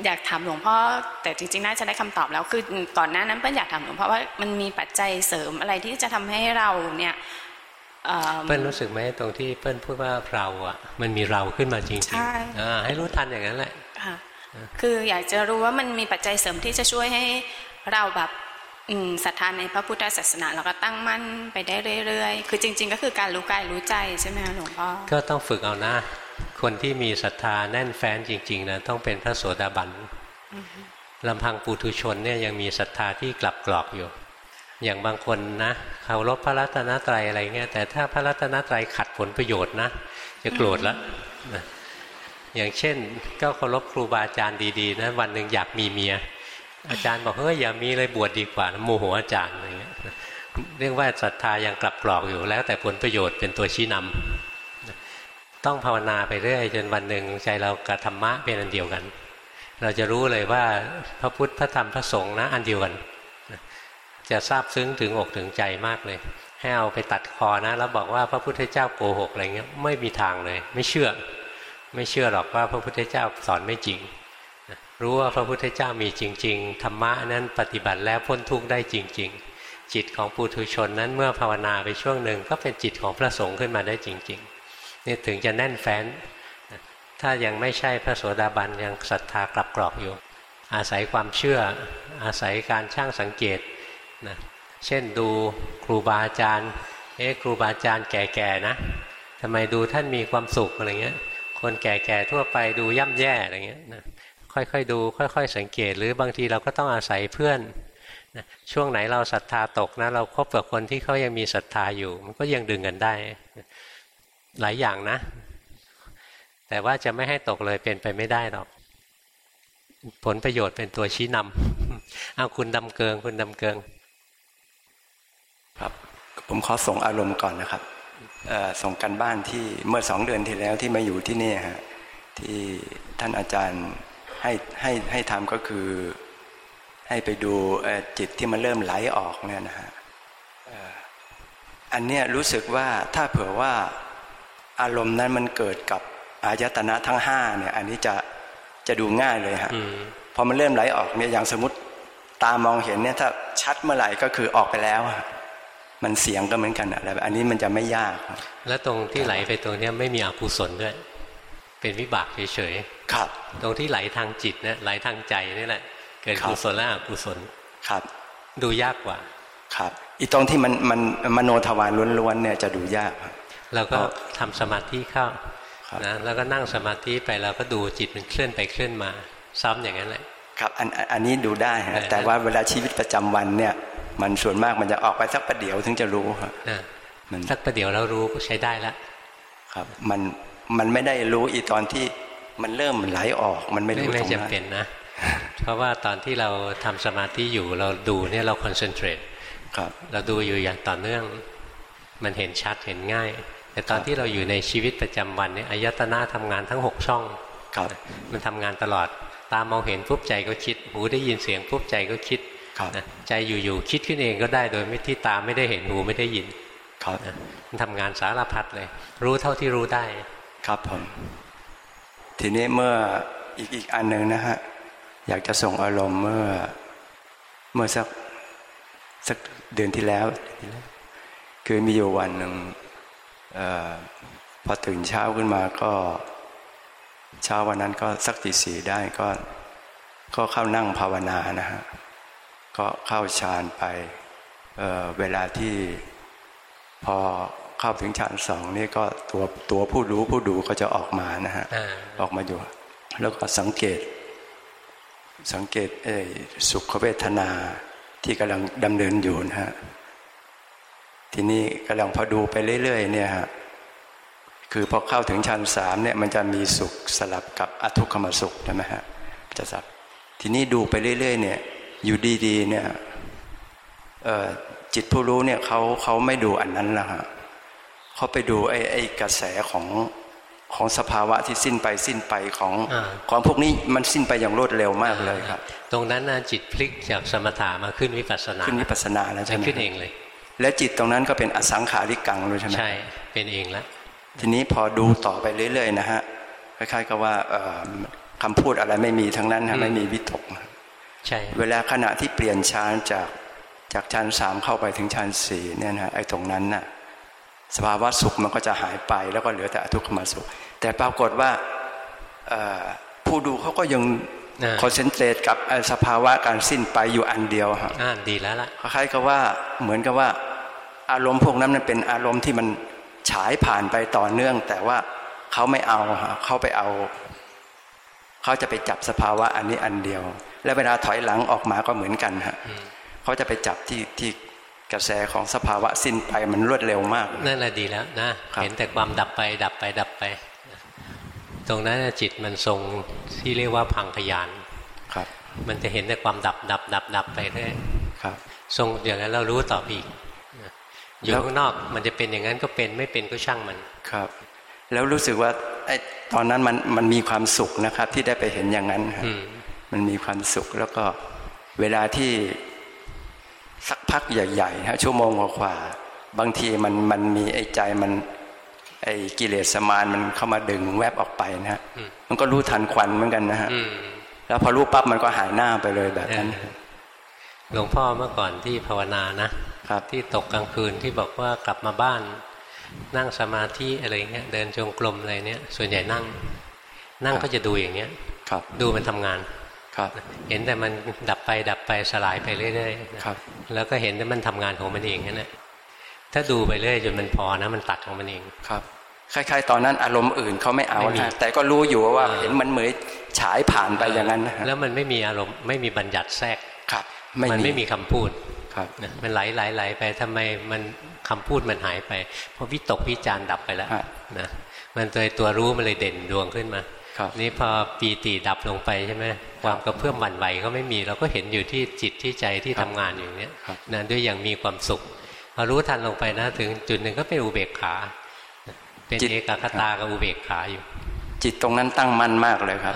อยากถามหลวงพ่อแต่จริงๆน่าจะได้คำตอบแล้วคือก่อนหน้านั้นเปิ้ลอยากถามหลวงพ่อว่ามันมีปัจจัยเสริมอะไรที่จะทำให้เราเนี่ยเปิ้ลรู้สึกไหมตรงที่เปิ้ลพูดว่าเราอะ มันมีเราขึ้นมาจริงๆให้รู้ทันอย่างนั้นแหละ คืออยากจะรู้ว่ามันมีปัจจัยเสริมที่จะช่วยให้เราแบบศรัทธาในพระพุทธศาสนาแล้วก็ตั้งมั่นไปได้เรื่อยๆ คือจริง ๆ ก็คือการรู้กายรู้ใจใช่ไหมหลวงพ่อ ก็ต้องฝึกเอานะ คนที่มีศรัทธาแน่นแฟ้นจริงๆนะต้องเป็นพระโสดาบันลำพังปุถุชนเนี่ยยังมีศรัทธาที่กลับกรอกอยู่ อย่างบางคนนะเคารพพระรัตนตรัยอะไรเงี้ยแต่ถ้าพระรัตนตรัยขัดผลประโยชน์นะจะโกรธแล้วนะ อย่างเช่น ก็เคารพครูบาอาจารย์ดีๆนะวันหนึ่งอยากมีเมีย อาจารย์บอกเฮ้ยอย่ามีเลยบวชดดีกว่าโมโหอาจารย์อะไรเงี้ยเรียกว่าศรัทธายังกลับกรอกอยู่แล้ว แต่ผลประโยชน์เป็นตัวชี้นำต้องภาวนาไปเรื่อยจนวันหนึ่งใจเรากับธรรมะเป็นอันเดียวกัน เราจะรู้เลยว่าพระพุทธพระธรรมพระสงฆ์นะอันเดียวกัน จะทราบซึ้งถึงอกถึงใจมากเลยให้เอาไปตัดคอนะ แล้วบอกว่าพระพุทธเจ้าโกหกอะไรเงี้ยไม่มีทางเลย ไม่เชื่อ ไม่เชื่อหรอกว่าพระพุทธเจ้าสอนไม่จริง รู้ว่าพระพุทธเจ้ามีจริง ๆ ธรรมะนั้นปฏิบัติแล้วพ้นทุกข์ได้จริง ๆ จิตของปุถุชนนั้นเมื่อภาวนาไปช่วงหนึ่งก็เป็นจิตของพระสงฆ์ขึ้นมาได้จริงๆนี่ถึงจะแน่นแฟ้น ถ้ายังไม่ใช่พระโสดาบันยังศรัทธากลับกรอกอยู่ อาศัยความเชื่อ อาศัยการช่างสังเกตนะเช่นดูครูบาอาจารย์ เอ๊ะครูบาอาจารย์แก่ๆนะทำไมดูท่านมีความสุขอะไรเงี้ย คนแก่ๆทั่วไปดูย่ำแย่อะไรเงี้ยนะค่อยๆดู ค่อย ๆ สังเกต หรือบางทีเราก็ต้องอาศัยเพื่อนนะช่วงไหนเราศรัทธาตกนะ เราคบกับคนที่เขายังมีศรัทธาอยู่ มันก็ยังดึงกันได้ หลายอย่างนะ แต่ว่าจะไม่ให้ตกเลยเป็นไปไม่ได้หรอก ผลประโยชน์เป็นตัวชี้นำเอาคุณดำเกิง คุณดำเกิง ครับ ผมขอส่งอารมณ์ก่อนนะครับ ส่งกันบ้านที่เมื่อสองเดือนที่แล้วที่มาอยู่ที่นี่ฮะที่ท่านอาจารย์ให้ให้ให้ทำก็คือให้ไปดูจิตที่มันเริ่มไหลออกเนี่ยนะฮะอันเนี้ยรู้สึกว่าถ้าเผื่อว่าอารมณ์นั้นมันเกิดกับอายตนะทั้งห้าเนี่ยอันนี้จะจะดูง่ายเลยฮะพอมันเริ่มไหลออกเนี่ยอย่างสมมติตามองเห็นเนี่ยถ้าชัดเมื่อไหร่ก็คือออกไปแล้ว มันเสียงก็เหมือนกันอะไรอันนี้มันจะไม่ยากแล้วตรงที่ไหลไปตรงนี้ไม่มีอกุศลด้วย เป็นวิบากเฉยๆครับ ตรงที่ไหลทางจิตเนี่ยไหลทางใจนี่แหละ เกิดกุศลและอกุศลครับ ดูยากกว่า ครับอีตรงที่มันมันมโนทวารล้วนๆเนี่ยจะดูยากเราก็ทำสมาธิเข้านะแล้วก็นั่งสมาธิไปเราก็ดูจิตมันเคลื่อนไปเคลื่อนมา ซ้ำอย่างนั้นแหละครับอันอันนี้ดูได้ฮะแต่ว่าเวลาชีวิตประจำวันเนี่ย มันส่วนมากมันจะออกไปสักประเดี๋ยวถึงจะรู้ครับมันสักประเดี๋ยวเรารู้ก็ใช้ได้แล้วครับ มันมันไม่ได้รู้อีตอนที่มันเริ่มไหลออก มันไม่รู้ตรงนั้นไม่จำเป็นนะเพราะว่าตอนที่เราทำสมาธิอยู่เราดูเนี่ยเราคอนเซนเทรตครับ เราดูอยู่อย่างต่อเนื่อง มันเห็นชัดเห็นง่าย แต่ตอนที่เราอยู่ในชีวิตประจำวันเนี่ยอายตนะทำงานทั้งหกช่องมันทำงานตลอด ตามองเห็นปุ๊บใจก็คิด หูได้ยินเสียงปุ๊บใจก็คิดนะ ใจอยู่ๆคิดขึ้นเองก็ได้โดยไม่ที่ตาไม่ได้เห็นหูไม่ได้ยินครับมันทำงานสารพัดเลย รู้เท่าที่รู้ได้ ครับผม ทีนี้เมื่ออีกอีกอันหนึ่งนะฮะอยากจะส่งอารมณ์เมื่อ เมื่อสักสักเดือนที่แล้ว คือมีอยู่วันหนึ่งอพอตื่นเช้าขึ้นมาก็ เช้าวันนั้นก็สักตีสี่ได้ก็ก็เข้านั่งภาวนานะฮะ ก็เข้าฌานไปเเวลาที่พอเข้าถึงฌานสองนี่ก็ตัวตัวผู้รู้ผู้ดูก็จะออกมานะฮะออกมาอยู่ แล้วก็สังเกต สังเกตเอสุขเวทนาที่กำลังดำเนินอยู่นะฮะทีนี้กำลังพอดูไปเรื่อยๆเนี่ยฮะคือพอเข้าถึงชั้นสามเนี่ยมันจะมีสุขสลับกับอทุกขมสุขใช่ไหมฮะจะสับทีนี้ดูไปเรื่อย ๆ เนี่ย อยู่ดีๆเนี่ยจิตผู้รู้เนี่ยเขาเขาไม่ดูอันนั้นละฮะเขาไปดูไอ้ไอ้กระแสของของสภาวะที่สิ้นไปสิ้นไปของของพวกนี้มันสิ้นไปอย่างรวดเร็วมากเลยครับ ตรงนั้นนะจิตพลิกจากสมถะมาขึ้นวิปัสสนาขึ้นวิปัสสนาแล้วใช่ไหมขึ้นเองเลย และจิตตรงนั้นก็เป็นอสังขาริกังเลยใช่ไหมใช่เป็นเองแล้วทีนี้พอดูต่อไปเรื่อยๆนะฮะคล้ายๆกับว่าคำพูดอะไรไม่มีทั้งนั้นไม่มีวิตก ใช่เวลาขณะที่เปลี่ยนฌานจากจากฌานสามเข้าไปถึงฌานสี่เนี่ยนะไอ้ตรงนั้นน่ะสภาวะสุขมันก็จะหายไปแล้วก็เหลือแต่ทุกขมสุข แต่ปรากฏว่าผู้ดูเขาก็ยังคอนเซนเทรตกับสภาวะการสิ้นไปอยู่อันเดียวครับอ่าดีแล้วล่ะคล้ายๆกับว่าเหมือนกับว่าอารมณ์พวกนั้นมันเป็นอารมณ์ที่มันฉายผ่านไปต่อเนื่อง แต่ว่าเขาไม่เอาเขาไปเอา เขาจะไปจับสภาวะอันนี้อันเดียว และเวลาถอยหลังออกมาก็เหมือนกันฮะเขาจะไปจับที่ที่กระแสของสภาวะสิ้นไปมันรวดเร็วมาก นั่นแหละดีแล้วนะเห็นแต่ความดับไป ดับไปดับไป ตรงนั้นจิตมันทรงที่เรียกว่าพังพยานครับ มันจะเห็นแต่ความดับดับ ดับดับไปเรื่อยครับ ทรงอย่างนั้นเรารู้ต่ออีกอยู่ข้างนอกมันจะเป็นอย่างนั้นก็เป็นไม่เป็นก็ช่างมันครับ แล้วรู้สึกว่าไอ้ตอนนั้นมันมันมีความสุขนะครับ ที่ได้ไปเห็นอย่างนั้นมันมีความสุขแล้วก็เวลาที่สักพักใหญ่ๆฮะชั่วโมงกว่าบางทีมันมันมีไอ้ใจมัน ไอ้กิเลสสมานมันเข้ามาดึงแวบออกไปนะฮะมันก็รู้ทันควันเหมือนกันนะฮะแล้วพอรู้ปั๊บมันก็หายหน้าไปเลยแบบนั้นหลวงพ่อเมื่อก่อนที่ภาวนานะครับที่ตกกลางคืนที่บอกว่ากลับมาบ้าน นั่งสมาธิอะไรเงี้ยเดินจงกรมอะไรเนี้ยส่วนใหญ่นั่ง นั่งก็จะดูอย่างเงี้ยครับ ดูมันทำงานครับ เห็นแต่มันดับไปดับไปสลายไปเรื่อยๆครับ แล้วก็เห็นแต่มันทำงานของมันเองนั่นแหละถ้าดูไปเรื่อยจนมันพอนะ มันตัดของมันเองครับคล้ายๆตอนนั้นอารมณ์อื่นเขาไม่เอานะแต่ก็รู้อยู่ว่าเห็นมันเหมือนฉายผ่านไปอย่างนั้นแล้วมันไม่มีอารมณ์ไม่มีบัญญัติแทรกครับมันไม่มีคำพูดครับมันไหลไหลไหลไปทำไมมัน คำพูดมันหายไป เพราะวิตกวิจารดับไปแล้วนะมันตัวตัวรู้มันเลยเด่นดวงขึ้นมานี่พอปีติดับลงไปใช่ไหมความกระเพื่อมหวั่นไหวก็ไม่มี เราก็เห็นอยู่ที่จิตที่ใจที่ทำงานอยู่เนี้ยนะด้วยอย่างมีความสุขพอรู้ทันลงไปนะถึงจุดหนึ่งก็เป็นอุเบกขา เป็นเอกคตากับอุเบกขาอยู่ จิตตรงนั้นตั้งมั่นมากเลยครับ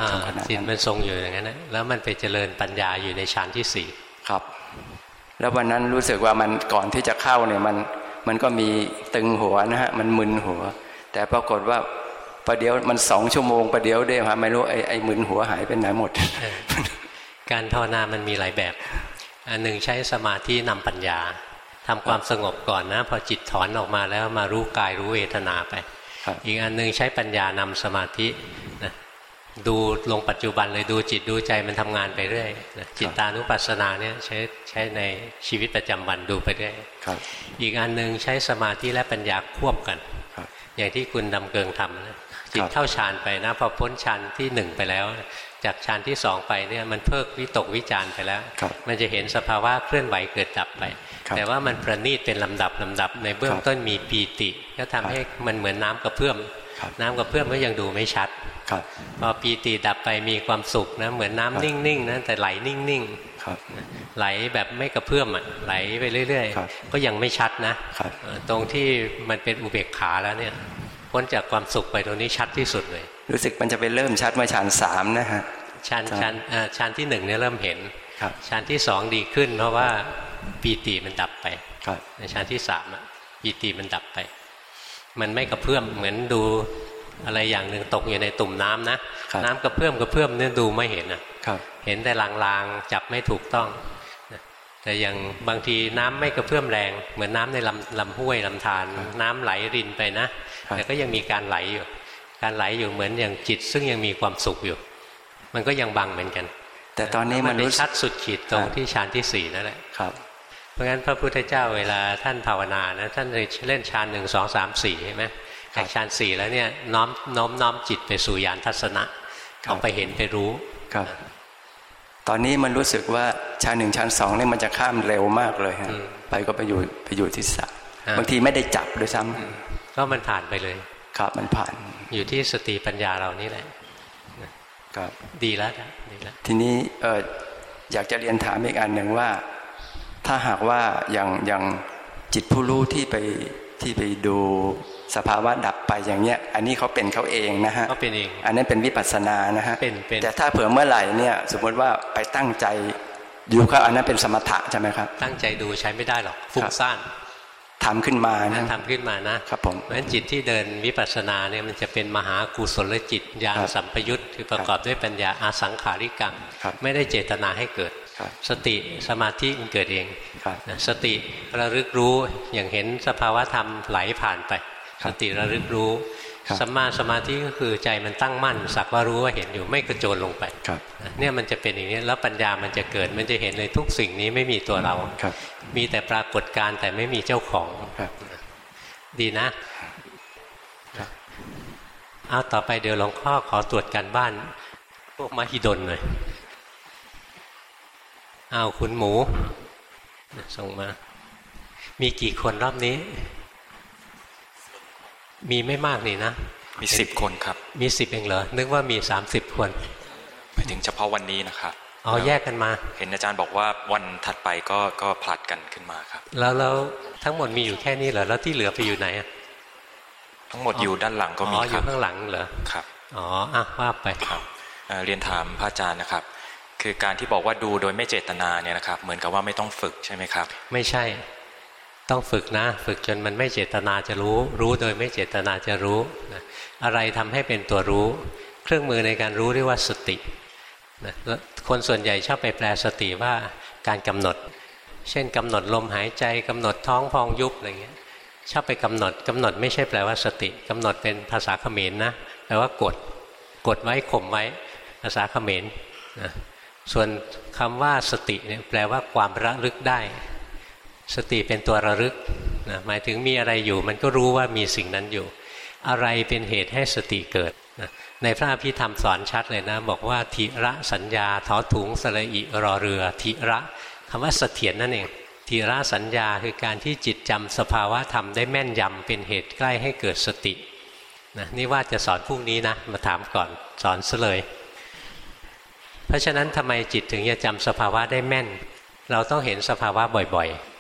จิตมันทรงอยู่อย่างนั้นนะแล้วมันไปเจริญปัญญาอยู่ในฌานที่สี่ครับ แล้ววันนั้นรู้สึกว่ามันก่อนที่จะเข้าเนี่ยมัน มันก็มีตึงหัวนะฮะมันมึนหัว แต่ปรากฏว่าประเดี๋ยวมันสองชั่วโมงประเดี๋ยวเดียวครับไม่รู้ไอ้ไอ้มึนหัวหายไปไหนหมด การภาวนามันมีหลายแบบอันหนึ่งใช้สมาธินำปัญญาทำความสงบก่อนนะ พอจิตถอนออกมาแล้วมารู้กายรู้เวทนาไป อีกอันหนึ่งใช้ปัญญานำสมาธินะ ดูลงปัจจุบันเลยดูจิตดูใจมันทำงานไปเรื่อยจิตตานุปัสสนาเนี่ยใช้ใช้ในชีวิตประจำวันดูไปเรื่อยอีกอันหนึ่งใช้สมาธิและปัญญาควบกันอย่างที่คุณดำเกิงทำจิตเข้าฌานไปนะพอพ้นฌานที่หนึ่งไปแล้ว จากฌานที่สองไปเนี่ยมันเพิกวิตกวิจารไปแล้ว มันจะเห็นสภาวะเคลื่อนไหวเกิดดับไป แต่ว่ามันประณีตเป็นลำดับลำดับ ในเบื้องต้นมีปีติ ก็ทำให้มันเหมือนน้ากระเพื่อมน้ำกระเพื่อมก็ยังดูไม่ชัด พอปีติดับไปมีความสุขนะเหมือนน้ำนิ่งๆนะแต่ไหลนิ่งๆไหลแบบไม่กระเพื่อมอะไหลไปเรื่อย ๆ ก็ยังไม่ชัดนะตรงที่มันเป็นอุเบกขาแล้วเนี่ยพ้นจากความสุขไปตรงนี้ชัดที่สุดเลย รู้สึกมันจะไปเริ่มชัดเมื่อฌานสามนะฮะฌานฌานฌานที่หนึ่งเนี่ยเริ่มเห็นฌานที่สองดีขึ้น เพราะว่าปีติมันดับไปครับในฌานที่สามอะปีติมันดับไป มันไม่กระเพื่อมเหมือนดู อะไรอย่างหนึ่งตกอยู่ในตุ่มน้ำนะครับน้ำกระเพื่อมกระเพื่อมเนี่ยดูไม่เห็นอะครับเห็นแต่ลางๆจับไม่ถูกต้องนะแต่อย่างบางทีน้ำไม่กระเพื่อมแรง เหมือนน้ำในลำลำห้วยลำธารน้ำไหลรินไปนะ แต่ก็ยังมีการไหลอยู่ การไหลอยู่เหมือนอย่างจิต ซึ่งยังมีความสุขอยู่ มันก็ยังบังเหมือนกัน แต่ตอนนี้มันไปรู้สึชักดสุดขีดตรงที่ฌานที่สี่นั่นแหละครับ เพราะงั้นพระพุทธเจ้าเวลาท่านภาวนานะท่านเลยเล่นฌานหนึ่งสองสามสี่ใช่ไหม จากฌานสี่แล้วเนี่ยน้อมน้อมน้อมจิตไปสู่ญาณทัศนะเอาไปเห็นไปรู้ครับตอนนี้มันรู้สึกว่าชั้นหนึ่งชั้นสองเนี่ยมันจะข้ามเร็วมากเลยฮะไปก็ไปอยู่ไปอยู่ที่สระอ่าบางทีไม่ได้จับด้วยซ้ำก็มันผ่านไปเลย ครับมันผ่าน อยู่ที่สติปัญญาเรานี่แหละครับดีแล้วนะดีแล้วทีนี้เอออยากจะเรียนถามอีกอันหนึ่งว่า ถ้าหากว่าอย่างอย่างจิตผู้รู้ที่ไปที่ไปดู สภาวะดับไปอย่างเงี้ย อันนี้เขาเป็นเขาเองนะฮะก็เป็นเอง อันนั้นเป็นวิปัสสนานะฮะเป็นเป็นแต่ถ้าเผื่อเมื่อไหร่เนี่ย สมมติว่าไปตั้งใจอยู่ครับอันนั้นเป็นสมถะใช่ไหมครับ ตั้งใจดูใช้ไม่ได้หรอกฟุ้งซ่านทำขึ้นมานั่นะนทำขึ้นมานะครับผมเพราะฉะนั้นจิตที่เดินวิปัสสนาเนี่ยมันจะเป็นมหากุศลจิตญาณครับสัมปยุตคือประกอบด้วยปัญญาอาสังขาริกังครับไม่ได้เจตนาให้เกิดครับสติสมาธิมันเกิดเองครับนะสติระลึกรู้อย่างเห็นสภาวะธรรมไหลผ่านไปครั สบติระลึกรู้ครับสัมมาสมาธิก็คือใจมันตั้งมั่น สักว่ารู้ว่าเห็นอยู่ไม่กระโจนลงไปครับนะเนี่ยมันจะเป็นอย่างนี้แล้วปัญญามันจะเกิดมันจะเห็นเลยทุกสิ่งนี้ไม่มีตัวเราครับมีแต่ปรากฏการณ์แต่ไม่มีเจ้าของครับดีนะเอาต่อไปเดี๋ยวหลวงพ่อขอตรวจการบ้าน พวกมหิดลหน่อยเอาวคุณหมู ส่งมา มีกี่คนรอบนี้ มีไม่มากนี่นะ มีสิบคนครับ มีสิบเองเหรอ นึกว่ามีสามสิบคนหมายถึงเฉพาะวันนี้นะครับอ๋อแยกกันมา เห็นอาจารย์บอกว่าวันถัดไปก็ก็ผลัดกันขึ้นมาครับ แล้วแล้วทั้งหมดมีอยู่แค่นี้เหรอ แล้วที่เหลือไปอยู่ไหนอะทั้งหมดอยู่ด้านหลังก็มีอ๋ออครัยู่บข้างหลังเหรอครับอ๋ออะว่าไปครับเอ่อเรียนถามพระอาจารย์นะครับ คือการที่บอกว่าดูโดยไม่เจตนาเนี่ยนะครับ เหมือนกับว่าไม่ต้องฝึกใช่ไหมครับ ไม่ใช่ ต้องฝึกนะ ฝึกจนมันไม่เจตนาจะรู้ รู้โดยไม่เจตนาจะรู้นะอะไรทำให้เป็นตัวรู้ เครื่องมือในการรู้เรียกว่าสตินะคนส่วนใหญ่ชอบไปแปลสติว่าการกำหนด เช่นกำหนดลมหายใจกำหนดท้องพองยุบอะไรเงี้ยชอบไปกำหนดกำหนดไม่ใช่แปลว่าสติกำหนดเป็นภาษาเขมรนะแปลว่ากดกดไว้ข่มไว้ภาษาเขมรนะส่วนคำว่าสติเนี่ยแปลว่าความระลึกได้ สติเป็นตัวระลึกนะหมายถึงมีอะไรอยู่ มันก็รู้ว่ามีสิ่งนั้นอยู่ อะไรเป็นเหตุให้สติเกิดนะในพระอภิธรรมสอนชัดเลยนะ บอกว่าทิระสัญญาถอถุงสระอิรอเรือทิระคำว่าเสถียรนั่นเองทิระสัญญาคือการที่จิตจำสภาวะธรรมได้แม่นยำเป็นเหตุใกล้ให้เกิดสตินะนี่ว่าจะสอนพรุ่งนี้นะ มาถามก่อนสอนซะเลย เพราะฉะนั้นทำไมจิตถึงจะจำสภาวะได้แม่น เราต้องเห็นสภาวะบ่อยๆ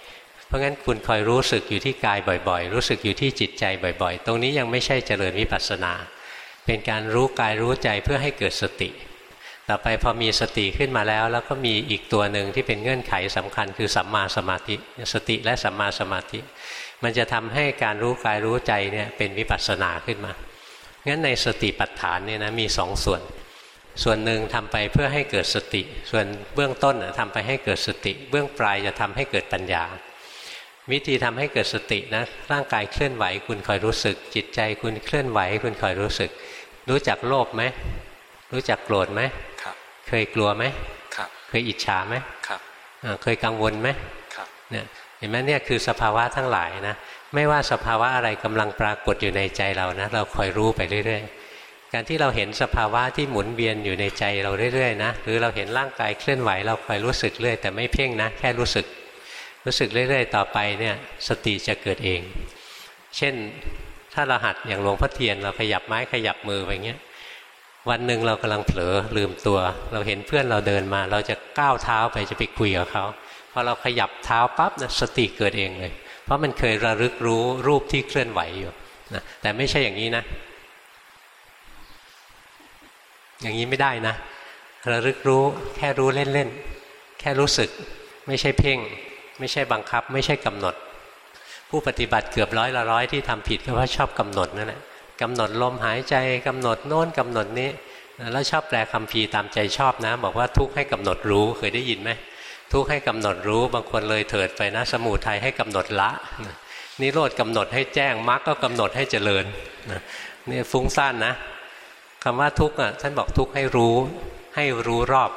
เพราะงั้นคุณคอยรู้สึกอยู่ที่กายบ่อย ๆ รู้สึกอยู่ที่จิตใจบ่อย ๆ ตรงนี้ยังไม่ใช่เจริญวิปัสสนา เป็นการรู้กายรู้ใจเพื่อให้เกิดสติ ต่อไปพอมีสติขึ้นมาแล้ว แล้วก็มีอีกตัวหนึ่งที่เป็นเงื่อนไขสำคัญคือสัมมาสมาธิ สติและสัมมาสมาธิ มันจะทำให้การรู้กายรู้ใจเนี่ยเป็นวิปัสสนาขึ้นมา งั้นในสติปัฏฐานเนี่ยนะมีสองส่วน ส่วนหนึ่งทำไปเพื่อให้เกิดสติ ส่วนเบื้องต้นน่ะทำไปให้เกิดสติ เบื้องปลายจะทำให้เกิดปัญญา วิธีทำให้เกิดสตินะ ร่างกายเคลื่อนไหว คุณคอยรู้สึก จิตใจคุณเคลื่อนไหว คุณคอยรู้สึก รู้จักโลภไหมรู้จักโกรธไหมครับ เคยกลัวไหมครับ เคยอิจฉาไหมครับอ่าเคยกังวลไหมครับเนี่ยเห็นไหมเนี่ยคือสภาวะทั้งหลายนะไม่ว่าสภาวะอะไรกำลังปรากฏอยู่ในใจเรานะเราคอยรู้ไปเรื่อยๆ การที่เราเห็นสภาวะที่หมุนเวียนอยู่ในใจเราเรื่อยๆนะหรือเราเห็นร่างกายเคลื่อนไหว เราคอยรู้สึกเรื่อยแต่ไม่เพ่งนะ แค่รู้สึก รู้สึกเรื่อยๆต่อไปเนี่ยสติจะเกิดเอง เช่นถ้าเราหัดอย่างหลวงพ่อเทียนเราขยับไม้ขยับมือไปเงี้ยวันหนึ่งเรากำลังเผลอลืมตัว เราเห็นเพื่อนเราเดินมา เราจะก้าวเท้าไปจะไปคุยกับเขาพอเราขยับเท้าปั๊บนะสติเกิดเองเลย เพราะมันเคยระลึกรู้รูปที่เคลื่อนไหวอยู่นะแต่ไม่ใช่อย่างนี้นะ อย่างนี้ไม่ได้นะระลึกรู้แค่รู้เล่นๆแค่รู้สึกไม่ใช่เพ่ง ไม่ใช่บังคับ ไม่ใช่กำหนด ผู้ปฏิบัติเกือบร้อยละร้อยที่ทำผิดก็เพราะชอบกำหนดนั่นแหละกำหนดลมหายใจกำหนดโน้นกำหนดนี้ แล้วชอบแปลคำพีตามใจชอบนะ บอกว่าทุกข์ให้กำหนดรู้เคยได้ยินไหมทุกข์ให้กำหนดรู้บางคนเลยเถิดไปนะ สมุทัยให้กำหนดละนิโรธกำหนดให้แจ้งมรรคก็กำหนดให้เจริญนี่ฟุ้งซ่านนะคำว่าทุกข์อะท่านบอกทุกข์ให้รู้ ให้รู้รอบ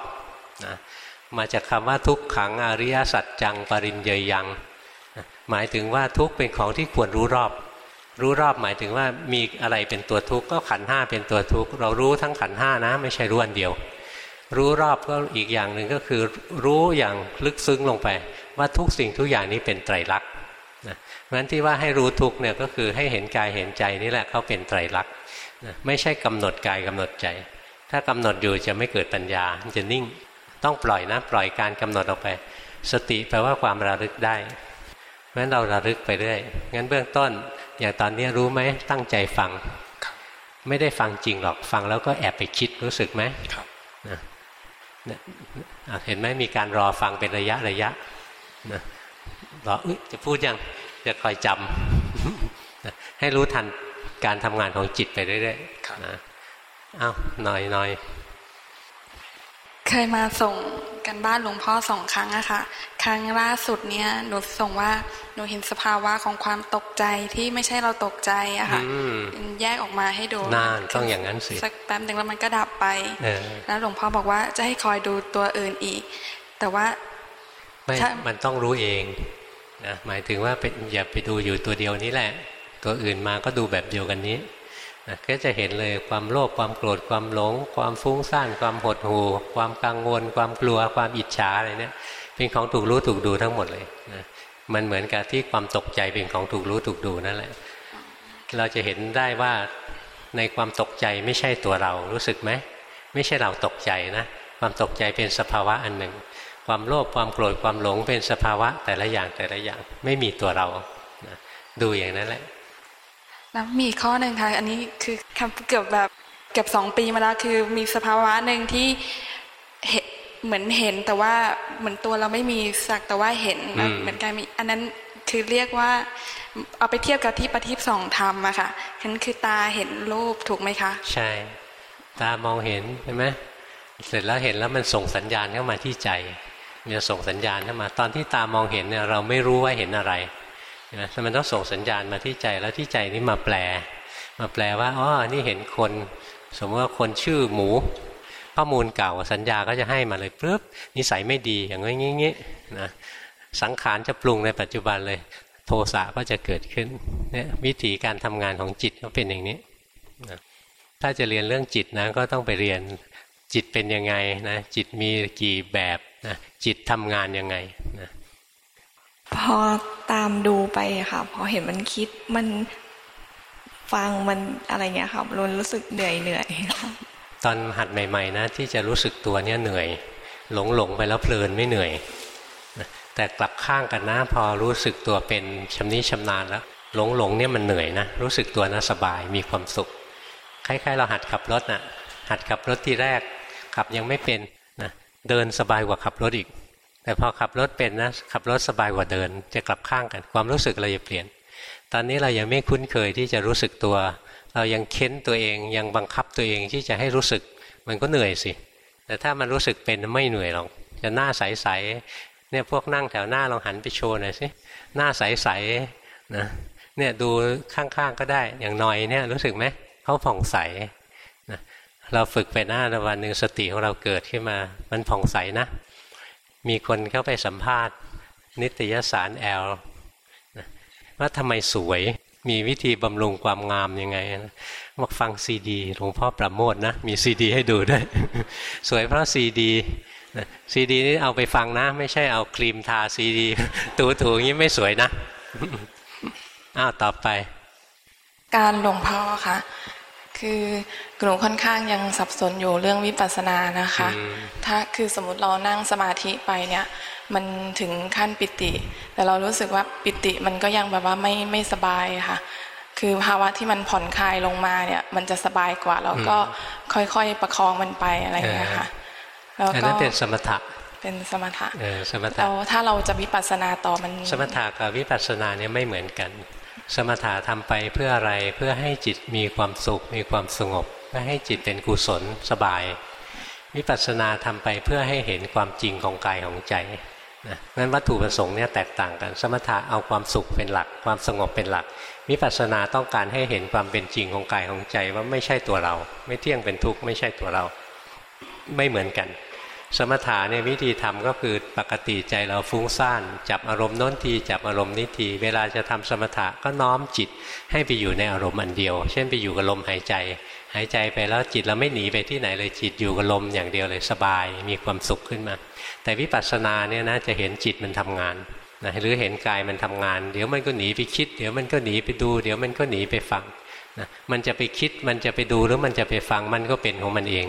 มาจากคำว่าทุกขังอริยสัจจังปริญเยยัง หมายถึงว่าทุกเป็นของที่ควรรู้รอบ รู้รอบหมายถึงว่ามีอะไรเป็นตัวทุกข์ก็ขันห้าเป็นตัวทุกข์เรารู้ทั้งขันห้านะ ไม่ใช่รู้อันเดียว รู้รอบก็อีกอย่างหนึ่งก็คือรู้อย่างลึกซึ้งลงไป ว่าทุกสิ่งทุกอย่างนี้เป็นไตรลักษณ์นะเพราะฉะนั้นที่ว่าให้รู้ทุกเนี่ยก็คือให้เห็นกายเห็นใจนี่แหละเขาเป็นไตรลักษณ์นะไม่ใช่กำหนดกายกำหนดใจ ถ้ากำหนดอยู่จะไม่เกิดปัญญาจะนิ่ง ต้องปล่อยนะปล่อยการกำหนดออกไป สติแปลว่าความระลึกได้เพราะฉะนั้นเราระลึกไปเรื่อยงั้นเบื้องต้น อย่างตอนนี้รู้ไหมตั้งใจฟัง ไม่ได้ฟังจริงหรอกฟังแล้วก็แอบไปคิดรู้สึกไหมครับเห็นไหมมีการรอฟังเป็นระยะระยะนะรอจะพูดยังจะคอยจำให้รู้ทันการทำงานของจิตไปเรื่อยๆนะอ้าวหน่อยหน่อย เคยมาส่งกันบ้านหลวงพ่อสองครั้งอะค่ะ ครั้งล่าสุดเนี้ยหนูส่งว่าหนูเห็นสภาวะของความตกใจที่ไม่ใช่เราตกใจอะค่ะแยกออกมาให้ดูนานต้องอย่างนั้นสิสักแป๊บหนึ่งแล้วมันก็ดับไปแล้วหลวงพ่อบอกว่าจะให้คอยดูตัวอื่นอีก แต่ว่าไม่มันต้องรู้เองนะหมายถึงว่าเป็นอย่าไปดูอยู่ตัวเดียวนี้แหละ ตัวอื่นมาก็ดูแบบเดียวกันนี้ ก็จะเห็นเลยความโลภความโกรธความหลง ความฟุ้งซ่านความหดหู่ความกังวล ความกลัวความอิจฉาอะไรเนี่ยเป็นของถูกรู้ถูกดูทั้งหมดเลยนะมันเหมือนกับที่ความตกใจเป็นของถูกรู้ถูกดูนั่นแหละ เราจะเห็นได้ว่าในความตกใจไม่ใช่ตัวเรารู้สึกไหมไม่ใช่เราตกใจนะ ความตกใจเป็นสภาวะอันหนึ่ง ความโลภความโกรธความหลงเป็นสภาวะแต่ละอย่างแต่ละอย่างไม่มีตัวเรานะดูอย่างนั้นแหละ แล้วมีข้อหนึ่งค่ะ อันนี้คือคำเกือบแบบเกือบสองปีมาแล้วคือมีสภาวะหนึ่งที่เหมือนเห็นแต่ว่าเหมือนตัวเราไม่มีสักแต่ว่าเห็นเหมือนกันมีอันนั้นคือเรียกว่าเอาไปเทียบกับที่ปฏิบสองธรรมอะค่ะนั้นคือตาเห็นรูปถูกไหมคะ ใช่ ตามองเห็นใช่ไหมเสร็จแล้วเห็นแล้วมันส่งสัญญาณเข้ามาที่ใจ มันจะส่งสัญญาณเข้ามา ตอนที่ตามองเห็นเนี่ยเราไม่รู้ว่าเห็นอะไร นะมันต้องส่งสัญญาณมาที่ใจแล้วที่ใจนี้มาแปล มาแปลว่าอ๋อนี่เห็นคน สมมติว่าคนชื่อหมู ข้อมูลเก่าสัญญาก็จะให้มาเลยปุ๊บนิสัยไม่ดีอย่างงี้งี้นะสังขารจะปรุงในปัจจุบันเลย โทสะก็จะเกิดขึ้นเนี่ยวิธีการทำงานของจิตก็เป็นอย่างนี้นะถ้าจะเรียนเรื่องจิตนะก็ต้องไปเรียนจิตเป็นยังไงนะจิตมีกี่แบบนะจิตทำงานยังไง พอตามดูไปค่ะ พอเห็นมันคิดมันฟังมันอะไรเงี้ยค่ะรุนรู้สึกเหนื่อยเหนื่อยตอนหัดใหม่ ๆ นะ ที่จะรู้สึกตัวเนี่ยเหนื่อย หลงหลงไปแล้วเพลินไม่เหนื่อยแต่กลับข้างกันนะพอรู้สึกตัวเป็นชำนิชำนาญแล้วหลงหลงเนี่ยมันเหนื่อยนะรู้สึกตัวนะสบายมีความสุขคล้ายๆ เราหัดขับรถนะ่ะหัดขับรถที่แรกขับยังไม่เป็นนะเดินสบายกว่าขับรถอีก แต่พอขับรถเป็นนะขับรถสบายกว่าเดิน จะกลับข้างกัน ความรู้สึกเราจะเปลี่ยน ตอนนี้เรายังไม่คุ้นเคยที่จะรู้สึกตัว เรายังเค้นตัวเองยังบังคับตัวเองที่จะให้รู้สึกมันก็เหนื่อยสิ แต่ถ้ามันรู้สึกเป็นไม่เหนื่อยหรอกจะหน้าใสๆเนี่ยพวกนั่งแถวหน้าลองหันไปโชว์หน่อยสิหน้าใสๆนะเนี่ยดูข้างๆก็ได้อย่างหน่อยเนี่ยรู้สึกไหมเขาผ่องใสนะเราฝึกไปหน้าวันหนึ่งสติของเราเกิดขึ้นมา มันผ่องใสนะ มีคนเข้าไปสัมภาษณ์ นิตยสาร Elle ว่าทำไมสวยมีวิธีบำรุงความงามยังไงบอกฟังซีดีหลวงพ่อปราโมทย์นะ มีซีดีให้ดูด้วย สวยเพราะซีดีซีดีนี่เอาไปฟังนะ ไม่ใช่เอาครีมทาซีดีถูถูอย่างนี้ไม่สวยนะ อ้าวต่อไป นมัสการหลวงพ่อค่ะ คือ หนูค่อนข้างยังสับสนอยู่เรื่องวิปัสสนานะคะ ถ้าคือสมมติเรานั่งสมาธิไปเนี่ย มันถึงขั้นปิติ แต่เรารู้สึกว่าปิติมันก็ยังแบบว่าไม่ไม่สบายค่ะ คือภาวะที่มันผ่อนคลายลงมาเนี่ย มันจะสบายกว่าแล้วก็ค่อยๆประคองมันไปอะไรอย่างเงี้ยค่ะ แล้วก็นั้นเป็นสมถะเป็นสมถะเออสมถะเราถ้าเราจะวิปัสสนาต่อมัน สมถะกับวิปัสสนาเนี่ยไม่เหมือนกัน สมถะทำไปเพื่ออะไรเพื่อให้จิตมีความสุขมีความสงบ เพื่อให้จิตเป็นกุศลสบายวิปัสสนาทำไปเพื่อให้เห็นความจริงของกายของใจนะงั้นวัตถุประสงค์เนี่ยแตกต่างกัน สมถะเอาความสุขเป็นหลัก ความสงบเป็นหลักวิปัสสนาต้องการให้เห็นความเป็นจริงของกายของใจว่าไม่ใช่ตัวเรา ไม่เที่ยงเป็นทุกข์ไม่ใช่ตัวเรา ไม่เหมือนกัน สมถะเนี่ยวิธีทำก็คือปกติใจเราฟุ้งซ่านจับอารมณ์โน้นทีจับอารมณ์นี้ทีเวลาจะทำสมถะก็น้อมจิตให้ไปอยู่ในอารมณ์อันเดียว เช่นไปอยู่กับลมหายใจ หายใจไปแล้วจิตเราไม่หนีไปที่ไหนเลยจิตอยู่กับลมอย่างเดียวเลยสบายมีความสุขขึ้นมา แต่วิปัสสนาเนี่ยนะจะเห็นจิตมันทำงานนะหรือเห็นกายมันทำงาน เดี๋ยวมันก็หนีไปคิด เดี๋ยวมันก็หนีไปดู เดี๋ยวมันก็หนีไปฟังนะมันจะไปคิดมันจะไปดูหรือมันจะไปฟังมันก็เป็นของมันเอง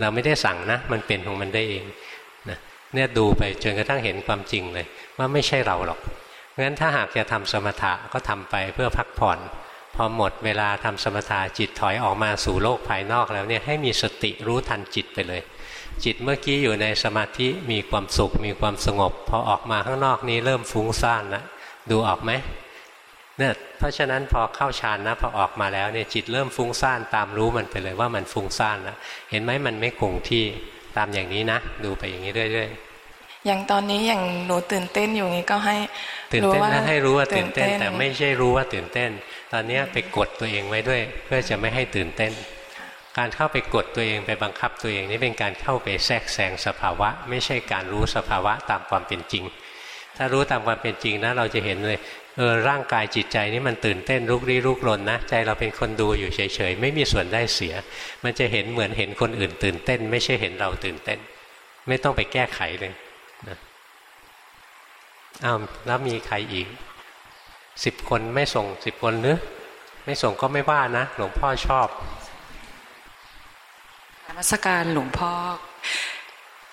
เราไม่ได้สั่งนะ มันเป็นของมันได้เองนะเนี่ยดูไปจนกระทั่งเห็นความจริงเลย ว่าไม่ใช่เราหรอกงั้นถ้าหากจะทำสมถะก็ทำไปเพื่อพักผ่อน พอหมดเวลาทำสมถะจิตถอยออกมาสู่โลกภายนอกแล้วเนี่ยให้มีสติรู้ทันจิตไปเลย จิตเมื่อกี้อยู่ในสมาธิมีความสุขมีความสงบ พอออกมาข้างนอกนี้เริ่มฟุ้งซ่านล้วดูออกไหมเนี่ยเพราะฉะนั้นพอเข้าฌานนะพอออกมาแล้วเนี่ยจิตเริ่มฟุ้งซ่านตามรู้มันไปเลยว่ามันฟุ้งซ่านแล้วเห็นไหมมันไม่คงที่ตามอย่างนี้นะ ดูไปอย่างนี้เรื่อย อย่างตอนนี้อย่างหนูตื่นเต้นอยู่นี้ก็ให้ๆตื่นเต้นนะให้รู้ว่าตื่นเต้น แต่ไม่ใช่รู้ว่าตื่นเต้น ตอนนี้ไปกดตัวเองไว้ด้วย เพื่อจะไม่ให้ตื่นเต้น การเข้าไปกดตัวเองไปบังคับตัวเองนี่เป็นการเข้าไปแทรกแซงสภาวะ ไม่ใช่การรู้สภาวะตามความเป็นจริง ถ้ารู้ตามความเป็นจริงนะเราจะเห็นเลยเออร่างกายจิตใจนี่มันตื่นเต้นลุกรี้ลุกลนนะใจเราเป็นคนดูอยู่เฉยๆไม่มีส่วนได้เสีย มันจะเห็นเหมือนเห็นคนอื่นตื่นเต้น ไม่ใช่เห็นเราตื่นเต้น ไม่ต้องไปแก้ไขเลย นะอ้าวแล้วมีใครอีกสิบคนไม่ส่งสิบคนหรือไม่ส่งก็ไม่ว่านะหลวงพ่อชอบนมัสการหลวงพ่อ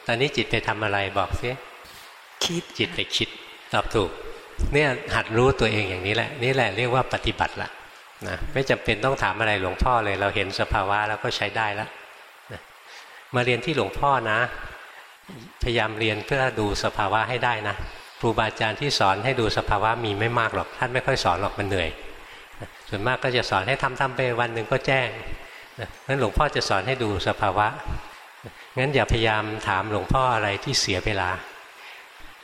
ตอนนี้จิตไปทำอะไรบอกสิคิดจิตไปคิดตอบถูก เนี่ยหัดรู้ตัวเองอย่างนี้แหละ นี่แหละเรียกว่าปฏิบัติละนะไม่จำเป็นต้องถามอะไรหลวงพ่อเลย เราเห็นสภาวะแล้วก็ใช้ได้แล้วนะมาเรียนที่หลวงพ่อนะ พยายามเรียนเพื่อดูสภาวะให้ได้นะครูบาอาจารย์ที่สอนให้ดูสภาวะมีไม่มากหรอกท่านไม่ค่อยสอนหรอกมันเหนื่อยส่วนมากก็จะสอนให้ทำทำไปวันหนึ่งก็แจ้งนั้นหลวงพ่อจะสอนให้ดูสภาวะงั้นอย่าพยายามถามหลวงพ่ออะไรที่เสียเวลา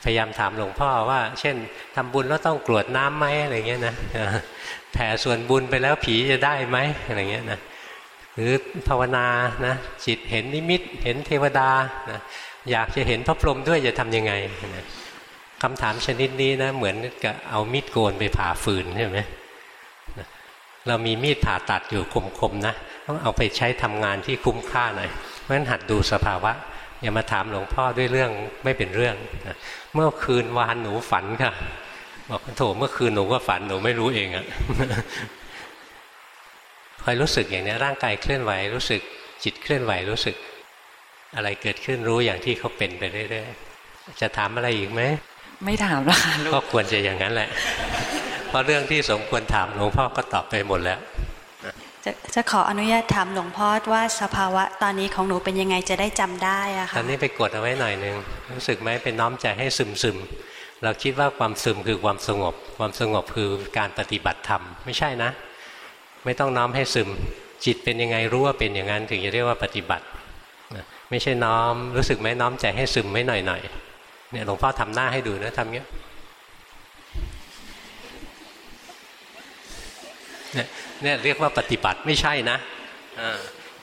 พยายามถามหลวงพ่อว่า เช่นทำบุญแล้วต้องกรวดน้ำไหมอะไรเงี้ยนะแผ่ส่วนบุญไปแล้วผีจะได้ไหมอะไรเงี้ยนะหรือภาวนานะจิตเห็นนิมิตเห็นเทวดานะ อยากจะเห็นพระพรหมด้วยจะทำยังไงนะคำถามชนิดนี้นะ เหมือนกับเอามีดโกนไปผ่าฟืนใช่ไหมเรามีมีดผ่าตัดอยู่คมๆนะต้องเอาไปใช้ทำงานที่คุ้มค่าหน่อยเพราะฉะนั้นหัดดูสภาวะอย่ามาถามหลวงพ่อด้วยเรื่องไม่เป็นเรื่องนะเมื่อคืนวานหนูฝันค่ะบอกโถเมื่อคืนหนูก็ฝันหนูไม่รู้เองอะคอยรู้สึกอย่างนี้ร่างกายเคลื่อนไหวรู้สึกจิตเคลื่อนไหวรู้สึก อะไรเกิดขึ้นรู้อย่างที่เขาเป็นไปเรื่อยๆจะถามอะไรอีกไหมไม่ถามแล้วค่ะก็ควรจะอย่างนั้นแหละ เพราะเรื่องที่สมควรถามหลวงพ่อก็ตอบไปหมดแล้วจะจะขออนุญาตถามหลวงพ่อว่าสภาวะตอนนี้ของหนูเป็นยังไงจะได้จำได้อะค่ะตอนนี้ไปกดเอาไว้หน่อยหนึ่งรู้สึกไหมเป็นน้อมใจให้ซึมซึมเราคิดว่าความซึมคือความสงบ ความสงบคือการปฏิบัติธรรมไม่ใช่นะ ไม่ต้องน้อมให้ซึม จิตเป็นยังไงรู้ว่าเป็นอย่างนั้นถึงจะเรียกว่าปฏิบัติ ไม่ใช่น้อมรู้สึกไหมน้อมใจให้ซึมไม่หน่อยหน่อยเนี่ยหลวงพ่อทำหน้าให้ดูนะทำเงี้ยเนี่ยเนี่ยเรียกว่าปฏิบัติไม่ใช่นะ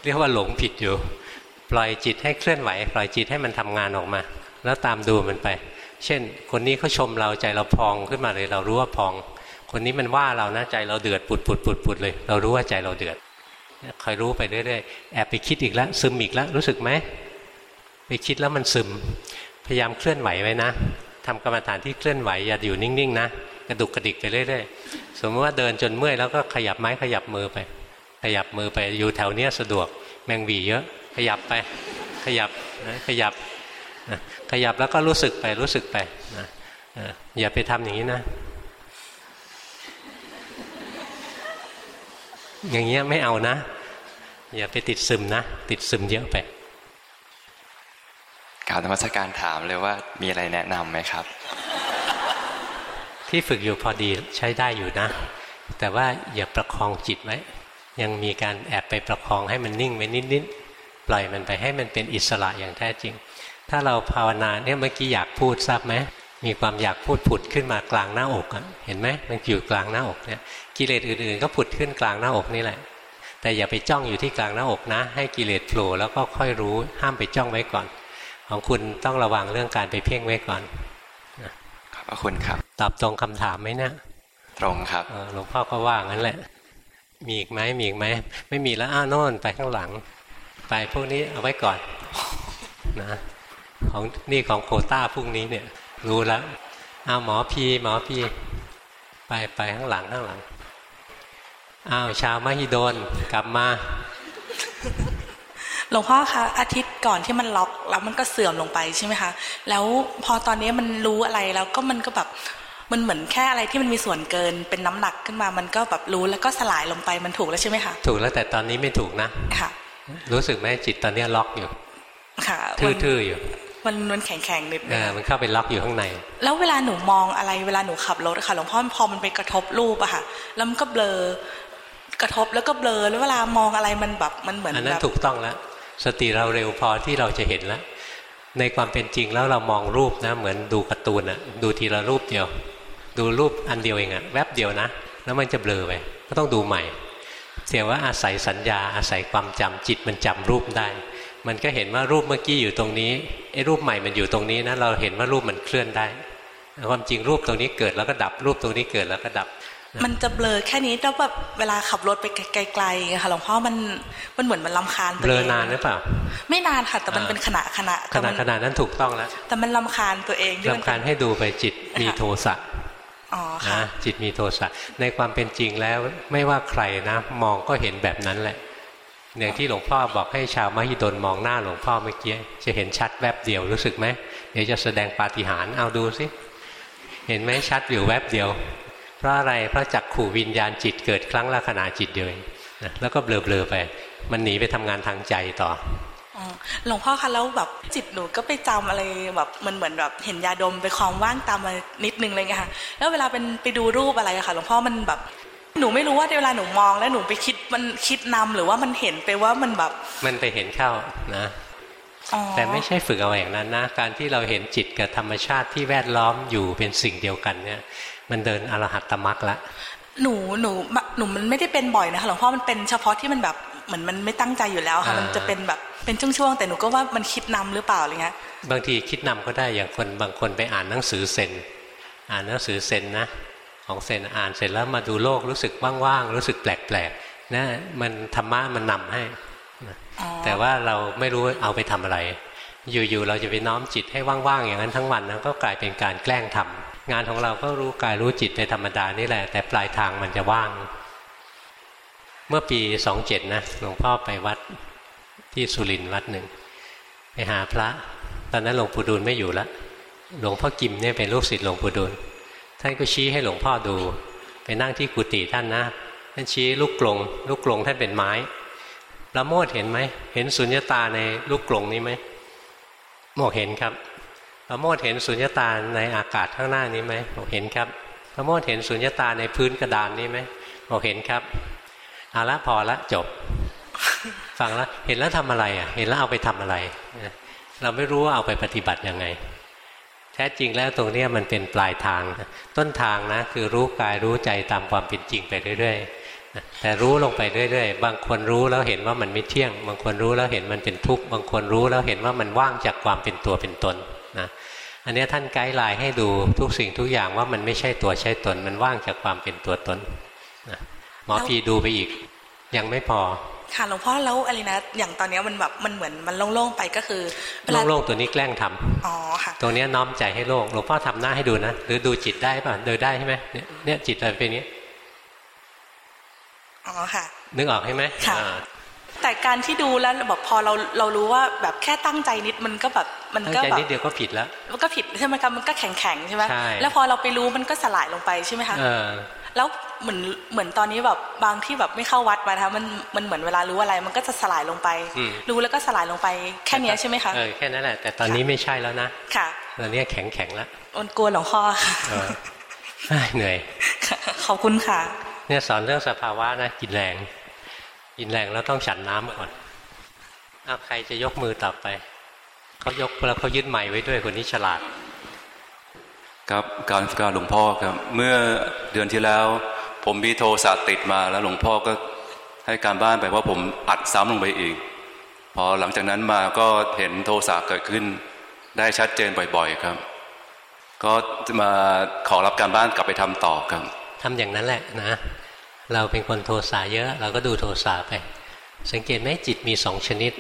เรียกว่าหลงผิดอยู่ ปล่อยจิตให้เคลื่อนไหว ปล่อยจิตให้มันทำงานออกมา แล้วตามดูมันไป เช่น คนนี้เขาชมเราใจเราพองขึ้นมาเลย เรารู้ว่าพอง คนนี้มันว่าเรานะใจเราเดือดปุดปุดปุดปุดเลย เรารู้ว่าใจเราเดือด คอยรู้ไปเรื่อยๆแอบไปคิดอีกแล้วซึมอีกแล้วรู้สึกไหมไปคิดแล้วมันซึม พยายามเคลื่อนไหวไว้นะทำกรรมฐานที่เคลื่อนไหวอย่าอยู่นิ่งๆนะกระดุกกระดิกไปเรื่อยๆสมมติว่าเดินจนเมื่อยแล้วก็ขยับไม้ขยับมือไป ขยับมือไปอยู่แถวเนี้ยสะดวกแมงวีเยอะ ขยับไป ขยับขยับขยับแล้วก็รู้สึกไปรู้สึกไปอย่าไปทำอย่างนี้นะ อย่างเงี้ยไม่เอานะ อย่าไปติดซึมนะ ติดซึมเยอะไปกราบธรรมสการถามเลยว่ามีอะไรแนะนำไหมครับ ที่ฝึกอยู่พอดีใช้ได้อยู่นะ แต่ว่าอย่าประคองจิตไว้ ยังมีการแอบไปประคองให้มันนิ่งไว้นิดๆปล่อยมันไปให้มันเป็นอิสระอย่างแท้จริง ถ้าเราภาวนาเนี่ยเมื่อกี้อยากพูดทราบไหมมีความอยากพูดผุดขึ้นมากลางหน้าอกอะเห็นไหมมันอยู่กลางหน้าอกเนี่ย กิเลสอื่นๆ ก็ผุดขึ้นกลางหน้าอกนี่แหละ แต่อย่าไปจ้องอยู่ที่กลางหน้าอกนะ ให้กิเลสโผล่แล้วก็ค่อยรู้ห้ามไปจ้องไว้ก่อน ของคุณต้องระวังเรื่องการไปเพ่งไว้ก่อนขอบพระคุณครับ ตอบตรงคำถามไหมนะตรงครับหลวงพ่อก็ว่างั้นแหละ มีอีกไหมมีอีกไหมไม่มีแล้วอ้าวโน่นไปข้างหลัง ไปพวกนี้เอาไว้ก่อนนะของนี่ของโคต้าพรุ่งนี้เนี่ย รู้แล้วอ้าวหมอพีหมอพีไปไปข้างหลังข้างหลัง อ้าวชาวมหิดลกลับมาหลวงพ่อคะอาทิตย์ก่อนที่มันล็อกแล้วมันก็เสื่อมลงไปใช่ไหมคะ แล้วพอตอนนี้มันรู้อะไรแล้วก็มันก็แบบมันเหมือนแค่อะไรที่มันมีส่วนเกินเป็นน้ำหนักขึ้นมา มันก็แบบรู้แล้วก็สลายลงไปมันถูกแล้วใช่ไหมคะ ถูกแล้วแต่ตอนนี้ไม่ถูกนะค่ะ รู้สึกไหมจิตตอนนี้ล็อกอยู่ ค่ะ ทื่อๆอยู่มันมันแข็งแข็งๆนิดนึเองอมันเข้าไปล็อกอยู่ข้างใน แล้วเวลาหนูมองอะไรเวลาหนูขับรถอะค่ะหลวงพ่อพอมันไปกระทบรูปอะค่ะ แล้วมันก็เบลอ กระทบแล้วก็เบลอแล้วเวลามองอะไรมันแบบมันเหมือนอันแบนั้นบถูกต้องแล้วสติเราเร็วพอที่เราจะเห็นแล้วในความเป็นจริงแล้วเรามองรูปนะ เหมือนดูการ์ตูนอะดูทีละรูปเดียว ดูรูปอันเดียวเองอะแวบเดียวนะ แล้วมันจะเบลอไปก็ต้องดูใหม่เสียว่าอาศัยสัญญาอาศัยความจำจิตมันจำรูปได้ มันก็เห็นว่ารูปเมื่อกี้อยู่ตรงนี้ไอ้รูปใหม่มันอยู่ตรงนี้นะเราเห็นว่ารูปมันเคลื่อนได้ ความจริงรูปตรงนี้เกิดแล้วก็ดับรูปตรงนี้เกิดแล้วก็ดับ มันจะเบลอแค่นี้แล้วแบบเวลาขับรถไปไกลๆอะค่ะหลวงพ่อมันมันเหมือนมันลำคาญตัวเบลเอองนานหรือเปล่า ไม่นานค่ะ แต่มันเป็นขณะขณะขแต่นามัดนขนาดนั้นถูกต้องแล้ว แต่มันลำคาญตัวเองที่มันลำคาญให้ดูไปจิตมีโทสะอ๋อค่ะนะจิตมีโทสะในความเป็นจริงแล้วไม่ว่าใครนะ มองก็เห็นแบบนั้นแหละอย่างที่หลวงพ่อบอกให้ชาวมหิดลมองหน้าหลวงพ่อเมื่อกี้จะเห็นชัดแวบเดียวรู้สึกไหมเดี๋ยวจะแสดงปาฏิหาริย์เอาดูสิเห็นไหมชัดอยู่แวบเดียวเพ ราะอะไรเพราะจักขู่วิญญาณจิตเกิดครั้งละขณะจิตเดียวเองนะแล้วก็เบลอๆไป มันหนีไปทำงานทางใจต่ออ๋อหลวงพ่อคะแล้วแบบจิตหนูก็ไปจำอะไรแบบมันเหมือนแบบเห็นยาดมไปความว่างตามมานิดนึงอะไรเงี้ยค่ะแล้วเวลาเป็นไปดูรูปอะไรอะค่ะหลวงพ่อมันแบบหนูไม่รู้ว่าเวลาหนูมองแล้วหนูไปคิดมันคิดนำหรือว่ามันเห็นไปว่ามันแบบ มันไปเห็นเข้านะอ๋อแต่ไม่ใช่ฝึกเอาอย่างนั้นนะ การที่เราเห็นจิตกับธรรมชาติที่แวดล้อมอยู่เป็นสิ่งเดียวกันเนี่ย มันเดินอรหัตตมรรคละหนูหนูหนูมันไม่ได้เป็นบ่อยนะคะหลวงพ่อมันเป็นเฉพาะที่มันแบบเหมือนมันไม่ตั้งใจอยู่แล้วค่ะอ่ามัมันจะเป็นแบบเป็นช่วงๆแต่หนูก็ว่ามันคิดนำหรือเปล่าอะไรเงี้ยบางทีคิดนำก็ได้อย่างคนบางคนไปอ่านหนังสือเซนอ่านหนังสือเซนนะของเซนอ่านเสร็จแล้วมาดูโลกรู้สึกว่างๆรู้สึกแปลกๆนะมันธรรมะมันนำให้นะแต่ว่าเราไม่รู้เอาไปทำอะไร อยู่ๆเราจะไปน้อมจิตให้ว่างๆอย่างนั้นทั้งวันนะก็กลายเป็นการแกล้งทำ งานของเราก็รู้กายรู้จิตในธรรมดานี่แหละ แต่ปลายทางมันจะว่าง เมื่อปีสองเจ็ดนะหลวงพ่อไปวัดที่สุรินทร์วัดหนึ่งไปหาพระ ตอนนั้นหลวงปู่ดูลไม่อยู่ล้วหลวงพ่อกิมเนี่ยเป็นลูกศิษย์หลวงปู่ดูลท่านก็ชี้ให้หลวงพ่อดู ไปนั่งที่กุฏิท่านนะท่านชี้ลูกกลง ลูกกลงท่านเป็นไม้ประโมทเห็นไหมเห็นสุญญตาในลูกกลงนี้ไหมบอกเห็นครับ ประโมทเห็นสุญญตาในอากาศข้างหน้านี้ไหมบอกเห็นครับประโมทเห็นสุญญตาในพื้นกระดานนี้ไหมบอกเห็นครับเอาละพอละจบ ฟังแล้วเห็นแล้วทำอะไรอะ เห็นแล้วเอาไปทำอะไร เราไม่รู้ว่าเอาไปปฏิบัติยังไง แท้จริงแล้วตรงนี้มันเป็นปลายทาง ต้นทางนะคือรู้กายรู้ใจตามความเป็นจริงไปเรื่อยๆแต่รู้ลงไปเรื่อยๆ บางคนรู้แล้วเห็นว่ามันไม่เที่ยง บางคนรู้แล้วเห็นมันเป็นทุกข์ บางคนรู้แล้วเห็นว่ามันว่างจากความเป็นตัวเป็นตน นะอันนี้ท่านไกด์ไลน์ให้ดูทุกสิ่งทุกอย่างว่ามันไม่ใช่ตัวใช่ตน มันว่างจากความเป็นตัวตนนะหมอพีดูไปอีก ยังไม่พอ ค่ะหลวงพ่อแล้วอะไรนะอย่างตอนเนี้ยมันแบบมันเหมือนมันโล่งๆไปก็คือเวลาโล่งๆตัวนี้แกล้งทำอ๋อค่ะตรงเนี้ยน้อมใจให้โล่งหลวงพ่อทำหน้าให้ดูนะหรือดูจิตได้ป่ะเดินได้ใช่ไหมเนี่ยเนี่ยจิตเราเป็นอย่างนี้อ๋อค่ะ นึกออกใช่ไหมค่ะอ่า แต่การที่ดูแล้วแบบพอเราเรารู้ว่าแบบแค่ตั้งใจนิดมันก็แบบมันตั้งก็ใจแบบนิดเดียวก็ผิดแล้ว มันก็ผิดใช่ไหมคะมันก็แข็งแข็งๆใช่ไหมใช่แล้วพอเราไปรู้มันก็สลายลงไปใช่ไหมคะเออแล้วเหมือนเหมือนตอนนี้แบบบางที่แบบไม่เข้าวัดมานะคะมันมันเหมือนเวลารู้อะไรมันก็จะสลายลงไป รู้แล้วก็สลายลงไปแค่เนี้ยใช่ไหมคะเออแค่นั้นแหละแต่ตอนนี้ไม่ใช่แล้วนะค่ะตอนนี้แข็งแข็งแล้วอนกลัวหลวงพ่อค่ะเออเฮ้ยเหนื่อยขอบคุณค่ะ เนี่ยสอนเรื่องสภาวะนะกินแรง กินแรงแล้วต้องฉันน้ำก่อนเอาใครจะยกมือต่อไป เขายกแล้วเขายึดใหม่ไว้ด้วยคนนี้ฉลาด ครับการการหลวงพ่อครับ เมื่อเดือนที่แล้ว ผมมีโทสะติดมาแล้วหลวงพ่อก็ให้การบ้านไปว่าผมอัดซ้ำลงไปอีก พอหลังจากนั้นมาก็เห็นโทสะเกิดขึ้น ได้ชัดเจนบ่อย ๆครับ ก็จะมาขอรับการบ้านกลับไปทำต่อครับทำอย่างนั้นแหละนะ เราเป็นคนโทสะเยอะ เราก็ดูโทสะไป สังเกตไหมจิตมีสองชนิด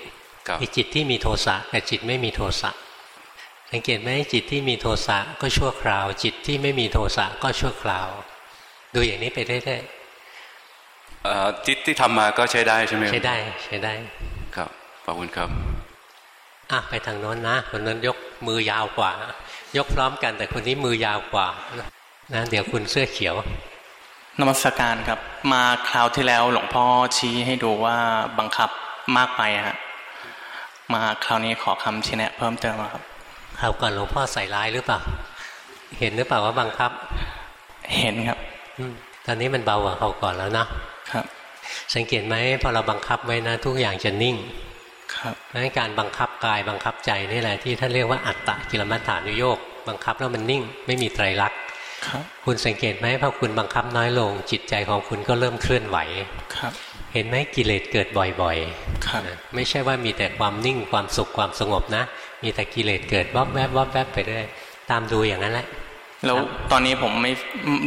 มีจิตที่มีโทสะกับจิตไม่มีโทสะสังเกตไหมจิตที่มีโทสะก็ชั่วคราว จิตที่ไม่มีโทสะก็ชั่วคราว ดูอย่างนี้ไปเรื่อยๆจิตที่ทำมาก็ใช้ได้ใช่ไหมใช้ได้ใช้ได้ ครับขอบคุณครับอะไปทางโน้นนะคนนั้นยกมือยาวกว่า ยกพร้อมกันแต่คนนี้มือยาวกว่านะเดี๋ยวคุณเสื้อเขียว นมัสการครับ มาคราวที่แล้วหลวงพ่อชี้ให้ดูว่าบังคับมากไปฮะมาคราวนี้ขอคำชี้แนะ เพิ่มเติมครับคราวก่อนหลวงพ่อใส่ร้ายหรือเปล่า เห็นหรือเปล่าว่าบังคับ เห็นครับตอนนี้มันเบากว่าคราวก่อนแล้วนะครับ สังเกตไหมพอเราบังคับไว้นะ ทุกอย่างจะนิ่ง ครับเพราะการบังคับกายบังคับใจนี่แหละที่ท่านเรียกว่าอัตตะกิลมัฏฐานุโยกบังคับแล้วมันนิ่ง ไม่มีไตรลักษณ์ คุณสังเกตไหมพอคุณบังคับน้อยลง จิตใจของคุณก็เริ่มเคลื่อนไหวครับ เห็นไหมกิเลสเกิดบ่อยๆไม่ใช่ว่ามีแต่ความนิ่งความสุขความสงบนะ มีแต่กิเลสเกิดวอบแวบวอบแวบไปเรื่อยตามดูอย่างนั้นแหละแล้วตอนนี้ผมไม่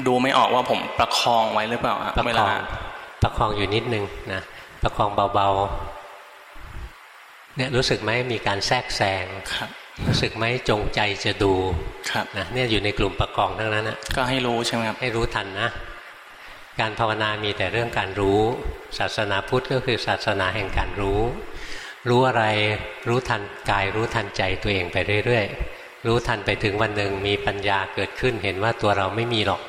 ดูไม่ออกว่าผมประคองไว้หรือเปล่าประคองประคองอยู่นิดนึงนะประคองเบาๆเนี่ยรู้สึกไหมมีการแทรกแซงรู้ สึกไหมจงใจจะดูนะเนี่ยอยู่ในกลุ่มประกองทั้งนั้นนะก็ให้รู้ใช่ไหมครับให้รู้ทันนะ การภาวนามีแต่เรื่องการรู้ ศาสนาพุทธก็คือศาสนาแห่งการรู้ รู้อะไรรู้ทันกายรู้ทันใจตัวเองไปเรื่อยๆรู้ทันไปถึงวันหนึ่งมีปัญญาเกิดขึ้นเห็นว่าตัวเราไม่มีหรอก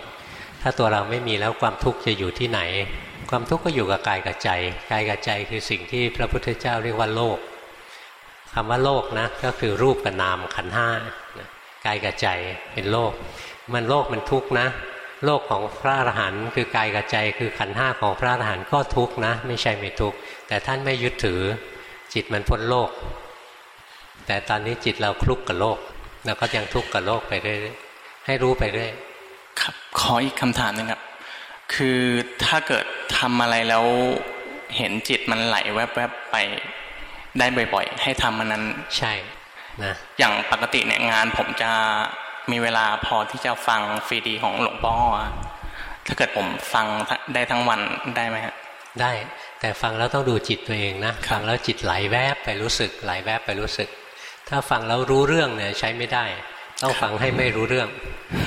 ถ้าตัวเราไม่มีแล้วความทุกข์จะอยู่ที่ไหน ความทุกข์ก็อยู่กับกายกับใจ กายกับใจคือสิ่งที่พระพุทธเจ้าเรียกว่าโลก คำว่าโลกนะก็คือรูปกับนามขันห้ากายกับใจเป็นโลก มันโลกมันทุกข์นะ โลกของพระอรหันต์คือกายกับใจคือขันห้าของพระอรหันต์ก็ทุกข์นะ ไม่ใช่ไม่ทุกข์แต่ท่านไม่ยึดถือจิตมันพ้นโลก แต่ตอนนี้จิตเราคลุกกับโลกเราก็ยังทุกข์กับโลกไปเรื่อยให้รู้ไปเรื่อยครับขออีกคำถามหนึ่งครับ คือถ้าเกิดทำอะไรแล้วเห็นจิตมันไหลแวบๆไป ได้บ่อยๆ ให้ทำมันนั้นใช่นะอย่างปกติเนี่ยงานผมจะมีเวลาพอที่จะฟังฟรีดีของหลวงพ่อถ้าเกิดผมฟังได้ทั้งวันได้ไหมฮะได้แต่ฟังแล้วต้องดูจิตตัวเองนะฟังแล้วจิตไหลแวบไปรู้สึก ไหลแวบไปรู้สึก ถ้าฟังแล้วรู้เรื่องเนี่ยใช้ไม่ได้ ต้องฟังให้ไม่รู้เรื่อง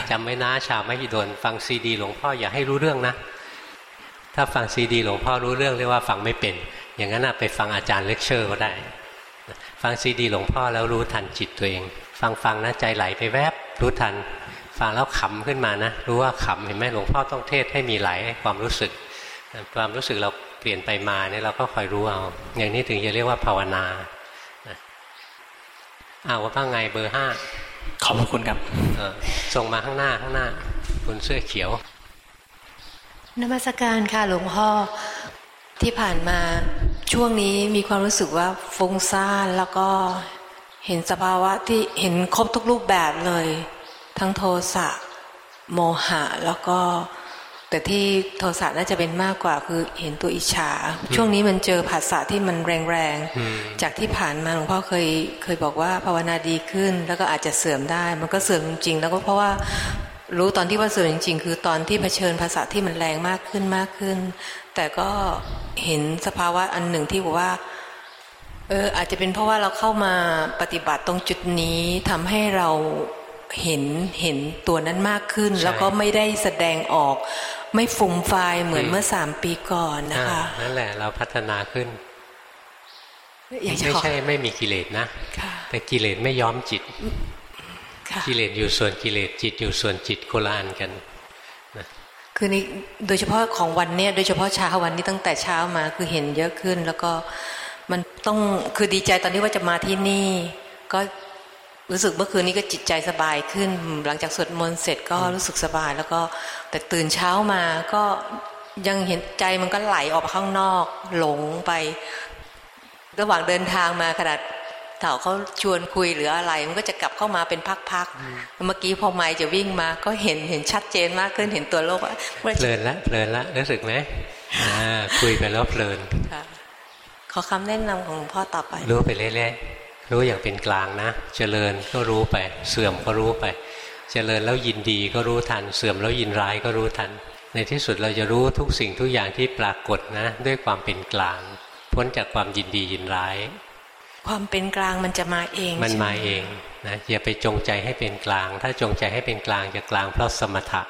จำไว้นะชาวไม่ยิดนฟังซีดี หลวงพ่ออย่าให้รู้เรื่องนะถ้าฟังซีดี หลวงพ่อรู้เรื่องเรียกว่าฟังไม่เป็น อย่างนั้นไปฟังอาจารย์เลคเชอร์ก็ได้ ฟังซีดีหลวงพ่อแล้วรู้ทันจิตตัวเอง ฟังฟังนะใจไหลไปแวบรู้ทัน ฟังแล้วขำขึ้นมานะ รู้ว่าขำเห็นไหมหลวงพ่อต้องเทศน์ให้มีไหลความรู้สึก ความรู้สึกเราเปลี่ยนไปมาเนี่ยเราก็คอยรู้เอา อย่างนี้ถึงจะเรียกว่าภาวนาอ้าวว่าบ้างไงเบอร์ห้าขอบคุณครับส่งมาข้างหน้าข้างหน้า คุณเสื้อเขียวนมัสการค่ะหลวงพ่อ ที่ผ่านมาช่วงนี้มีความรู้สึกว่าฟุ้งซ่านแล้วก็เห็นสภาวะที่เห็นครบทุกรูปแบบเลย ทั้งโทสะโมหะแล้วก็ แต่ที่โทสะน่าจะเป็นมากกว่าคือเห็นตัวอิจฉา ช่วงนี้มันเจอภาษาที่มันแรงๆ จากที่ผ่านมาหลวงพ่อเคยเคยบอกว่าภาวนาดีขึ้น แล้วก็อาจจะเสื่อมได้ มันก็เสื่อมจริง แล้วก็เพราะว่า รู้ตอนที่ว่าเสื่อมจริง ๆ คือตอนที่เผชิญภาษาที่มันแรงมากขึ้นมากขึ้น แต่ก็เห็นสภาวะอันหนึ่งที่บอกว่าเอออาจจะเป็นเพราะว่าเราเข้ามาปฏิบัติตรงจุดนี้ทำให้เราเห็นเห็นตัวนั้นมากขึ้น แล้วก็ไม่ได้แสดงออก ไม่ฟุ้งไฟเหมือนเมื่อสามปีก่อนนะคะนั่นแหละเราพัฒนาขึ้นไม่ใช่ไม่มีกิเลสนะแต่กิเลสไม่ย้อมจิต กิเลสอยู่ส่วนกิเลสจิตอยู่ส่วนจิตโคลานกันคคือในโดยเฉพาะของวันเนี้ยโดยเฉพาะเช้าวันนี้ตั้งแต่เช้ามาคือเห็นเยอะขึ้น แล้วก็มันต้องคือดีใจตอนนี้ว่าจะมาที่นี่ ก็รู้สึกเมื่อคืนนี้ก็จิตใจสบายขึ้น หลังจากสวดมนต์เสร็จก็รู้สึกสบาย แล้วก็แต่ตื่นเช้ามาก็ยังเห็นใจมันก็ไหลออกข้างนอก หลงไประหว่างเดินทางมาขนาด เถาเขาชวนคุยหรืออะไร มันก็จะกลับเข้ามาเป็นพักๆเมื่อกี้พอไม่จะวิ่งมา ก็เห็นเห็นชัดเจนมากขึ้นเห็นตัวโลกว่าเพลินละเพลินละรู้สึกไหมอ่าคุยไปแล้วเพลินค่ะขอคำแนะนำของหลวงพ่อต่อไป รู้ไปเรื่อยๆรู้อย่างเป็นกลางนะเจริญก็รู้ไป เสื่อมก็รู้ไป เจริญแล้วยินดีก็รู้ทัน เสื่อมแล้วยินร้ายก็รู้ทัน ในที่สุดเราจะรู้ทุกสิ่งทุกอย่างที่ปรากฏนะ ด้วยความเป็นกลาง พ้นจากความยินดียินร้าย ความเป็นกลางมันจะมาเอง มันมาเองนะอย่าไปจงใจให้เป็นกลาง ถ้าจงใจให้เป็นกลางจะกลางเพราะสมถะ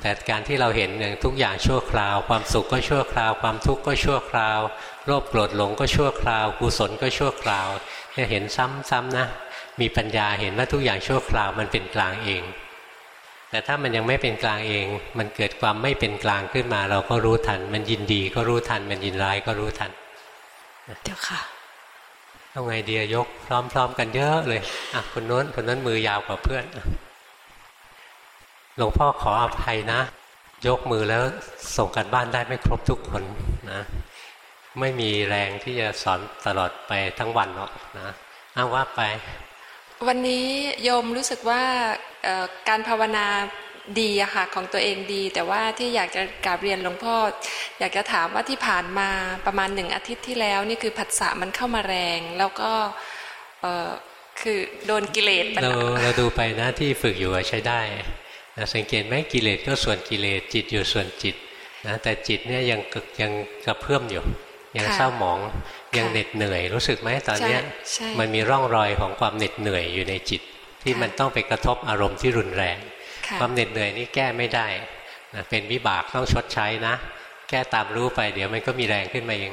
แต่การที่เราเห็นอย่างทุกอย่างชั่วคราว ความสุขก็ชั่วคราว ความทุกข์ก็ชั่วคราว โลภโกรธหลงก็ชั่วคราว กุศลก็ชั่วคราวเนี่ยเห็นซ้ำๆนะ มีปัญญาเห็นว่าทุกอย่างชั่วคราวมันเป็นกลางเอง แต่ถ้ามันยังไม่เป็นกลางเอง มันเกิดความไม่เป็นกลางขึ้นมา เราก็รู้ทัน มันยินดีก็รู้ทัน มันยินร้ายก็รู้ทันเดี๋ยวค่ะ เอาไงเดียยก พร้อม ๆ กันเยอะเลยอะคนโน้นคนนั้นมือยาวกว่าเพื่อนหลวงพ่อขออภัยนะ ยกมือแล้วส่งกันบ้านได้ไม่ครบทุกคนนะ ไม่มีแรงที่จะสอนตลอดไปทั้งวันหรอกนะอ้าว่าไป วันนี้โยมรู้สึกว่าการภาวนา ดีอะค่ะของตัวเองดี แต่ว่าที่อยากจะกราบเรียนหลวงพ่อ อยากจะถามว่าที่ผ่านมาประมาณหนึ่งอาทิตย์ที่แล้ว นี่คือผัสสะมันเข้ามาแรง แล้วก็คือโดนกิเลสเราเราดูไปนะที่ฝึกอยู่ใช้ได้นะสังเกตไหมกิเลสก็ส่วนกิเลสจิตอยู่ส่วนจิตนะแต่จิตเนี่ยยังยังกระเพื่อมอยู่ ยังเศร้าหมองยังเหน็ดเหนื่อย รู้สึกไหมตอนนี้มันมีร่องรอยของความเหน็ดเหนื่อยอยู่ในจิต ที่มันต้องไปกระทบอารมณ์ที่รุนแรง ความเหน็ดเหนื่อยนี่แก้ไม่ได้นะเป็นวิบากต้องชดใช้นะ แก้ตามรู้ไปเดี๋ยวมันก็มีแรงขึ้นมาเอง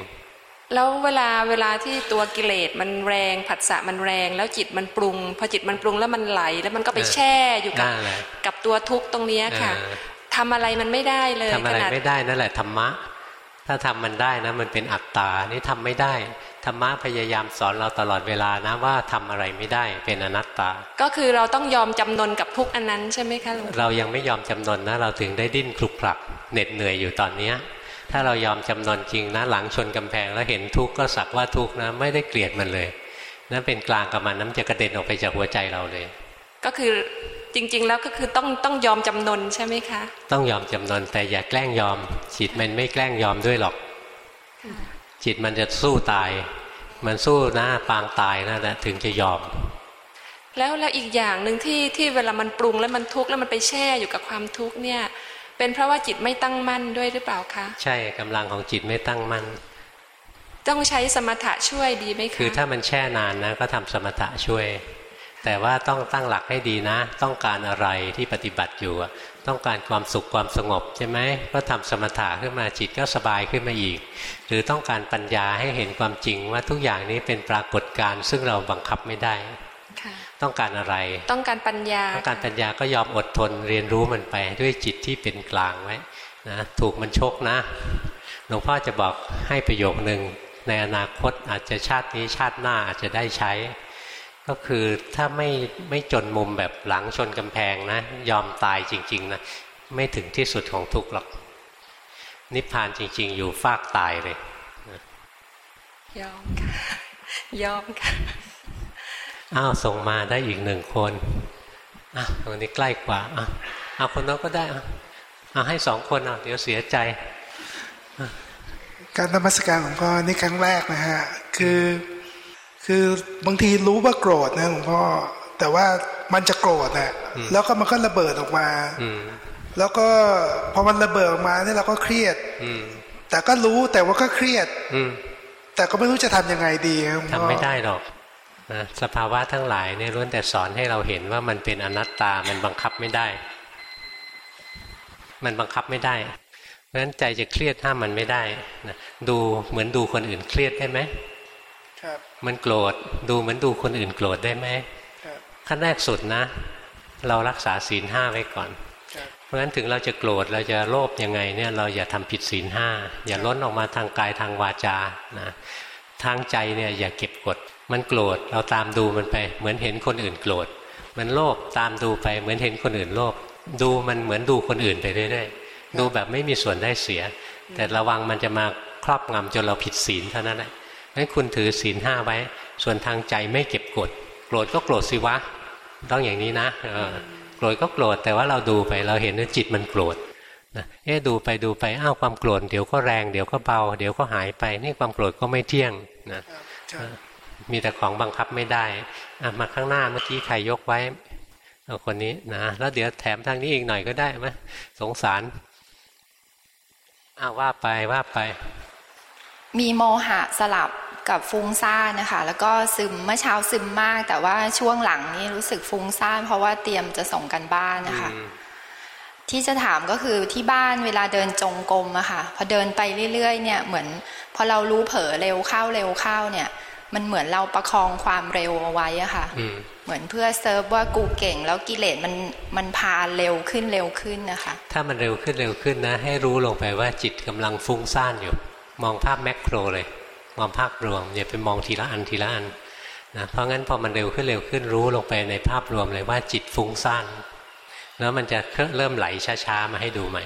แล้วเวลาเวลาที่ตัวกิเลสมันแรงผัสสะมันแรง แล้วจิตมันปรุงพอจิตมันปรุงแล้วมันไหล แล้วมันก็ไปแช่อยู่กับกับตัวทุกตรงนี้ค่ะทำอะไรมันไม่ได้เลยทำอะไรไม่ได้นั่นแหละธรรมะ ถ้าทำมันได้นะมันเป็นอัตตานี่ทำไม่ได้ ธรรมะพยายามสอนเราตลอดเวลานะว่าทำอะไรไม่ได้เป็นอนัตตา ก็คือเราต้องยอมจำนนกับทุกอันนั้นใช่ไหมคะเรายังไม่ยอมจำนนนะเราถึงได้ดิ้นคลุกคลักเหน็ดเหนื่อยอยู่ตอนเนี้ยถ้าเรายอมจำนนจริงนะหลังชนกำแพงแล้วเห็นทุกข์ก็สักว่าทุกข์นะไม่ได้เกลียดมันเลยนั่นเป็นกลางกับมันน้ำจะกระเด็นออกไปจากหัวใจเราเลย ก็คือจริง ๆ แล้วก็คือต้องต้องยอมจำนนใช่ไหมคะ ต้องยอมจำนนแต่อย่าแกล้งยอมจิตมันไม่แกล้งยอมด้วยหรอก จิตมันจะสู้ตาย มันสู้หน้าปางตายนั่นแหละถึงจะยอม แล้วแล้วอีกอย่างหนึ่งที่ที่เวลามันปรุงแล้วมันทุกข์แล้วมันไปแช่อยู่กับความทุกข์เนี่ย เป็นเพราะว่าจิตไม่ตั้งมั่นด้วยหรือเปล่าคะ ใช่กำลังของจิตไม่ตั้งมั่น ต้องใช้สมถะช่วยดีไหมคะคือถ้ามันแช่นานนะก็ทำสมถะช่วยแต่ว่าต้องตั้งหลักให้ดีนะ ต้องการอะไรที่ปฏิบัติอยู่ ต้องการความสุขความสงบใช่ไหมก็ทำสมถะขึ้นมาจิตก็สบายขึ้นมาอีก หรือต้องการปัญญาให้เห็นความจริงว่าทุกอย่างนี้เป็นปรากฏการณ์ซึ่งเราบังคับไม่ได้ต้องการอะไร ต้องการปัญญา ต้องการปัญญาก็ยอมอดทนเรียนรู้มันไปด้วยจิตที่เป็นกลางไว้นะถูกมันชกนะ หลวงพ่อจะบอกให้ประโยคหนึ่งในอนาคตอาจจะชาตินี้ชาติหน้าอาจจะได้ใช้ ก็คือถ้าไม่ไม่จนมุมแบบหลังชนกำแพงนะ ยอมตายจริง ๆ นะ ไม่ถึงที่สุดของทุกข์หรอก นิพพานจริง ๆ อยู่ฟากตายเลยยอมค่ะยอมค่ะอ้าวส่งมาได้อีกหนึ่งคนอะตรงนี้ใกล้กว่าอะเอาคนนั้นก็ได้อะเอาให้สองคนอะเดี๋ยวเสียใจ การธรรมสการของพ่อนี่ครั้งแรกนะฮะ คือ คือบางทีรู้ว่าโกรธนะหลวงพ่อแต่ว่ามันจะโกรธนะแล้วก็มันก็ระเบิดออกมาแล้วก็พอมันระเบิดออกมาเนี่ยเราก็เครียดแต่ก็รู้แต่ว่าก็เครียดแต่ก็ไม่รู้จะทํำยังไงดีครับทำไม่ได้หรอกนะสภาวะทั้งหลายเนี่ยล้วนแต่สอนให้เราเห็นว่ามันเป็นอนัตตามันบังคับไม่ได้ มันบังคับไม่ได้ เพราะฉะนั้นใจจะเครียดห้ามมันไม่ได้นะดูเหมือนดูคนอื่นเครียดได้ไหม มันโกรธดูเหมือนดูคนอื่นโกรธได้ไหมขั้นแรกสุดนะ เรารักษาศีลห้าไว้ก่อนพราะฉะนั้นถึงเราจะโกรธเราจะโลภยังไงเนี่ยเราอย่าทำผิดศีลห้าอย่าล้นออกมาทางกายทางวาจานะทางใจเนี่ยอย่าเก็บกด มันโกรธเราตามดูมันไป เหมือนเห็นคนอื่นโกรธมันโลภตามดูไปเหมือนเห็นคนอื่นโลภดูมันเหมือนดูคนอื่นไปเรื่อยๆดูแบบไม่มีส่วนได้เสีย แต่ระวังมันจะมาครอบงำจนเราผิดศีลเท่านั้นแหละ งั้นคุณถือศีลห้าไว้ ส่วนทางใจไม่เก็บกด โกรธก็โกรธสิวะ ต้องอย่างนี้นะโกรธก็โกรธแต่ว่าเราดูไปเราเห็นว่าจิตมันโกรธนะเอ๊ดูไปดูไปอ้าวความโกรธเดี๋ยวก็แรงเดี๋ยวก็เบา เดี๋ยวก็หายไปนี่ความโกรธก็ไม่เที่ยงนะมีแต่ของบังคับไม่ได้มาข้างหน้าเมื่อกี้ใครยกไว้เอาคนนี้นะแล้วเดี๋ยวแถมทางนี้อีกหน่อยก็ได้ไหมสงสารอ้าวว่าไปว่าไป มีโมหะสลับกับฟุ้งซ่านนะคะ แล้วก็ซึมเมื่อเช้าซึมมาก แต่ว่าช่วงหลังนี้รู้สึกฟุ้งซ่าน เพราะว่าเตรียมจะส่งกันบ้านนะคะ ที่จะถามก็คือที่บ้านเวลาเดินจงกรมอะค่ะพอเดินไปเรื่อยๆ เนี่ยเหมือน พอเรารู้เผลอเร็วเข้าเร็วเข้าเนี่ย มันเหมือนเราประคองความเร็วเอาไว้อะค่ะเหมือนเพื่อเซิร์ฟว่ากูเก่ง แล้วกิเลสมันมันพาเร็วขึ้นเร็วขึ้นนะคะ ถ้ามันเร็วขึ้นเร็วขึ้นนะ ให้รู้ลงไปว่าจิตกำลังฟุ้งซ่านอยู่ มองภาพแมกโครเลย มองภาพรวมอย่าไปมองทีละอันทีละอันนะเพราะงั้นพอมันเร็วขึ้นเร็วขึ้นรู้ลงไปในภาพรวมเลยว่าจิตฟุ้งซ่านแล้วมันจะเริ่มไหลช้าๆมาให้ดูใหม่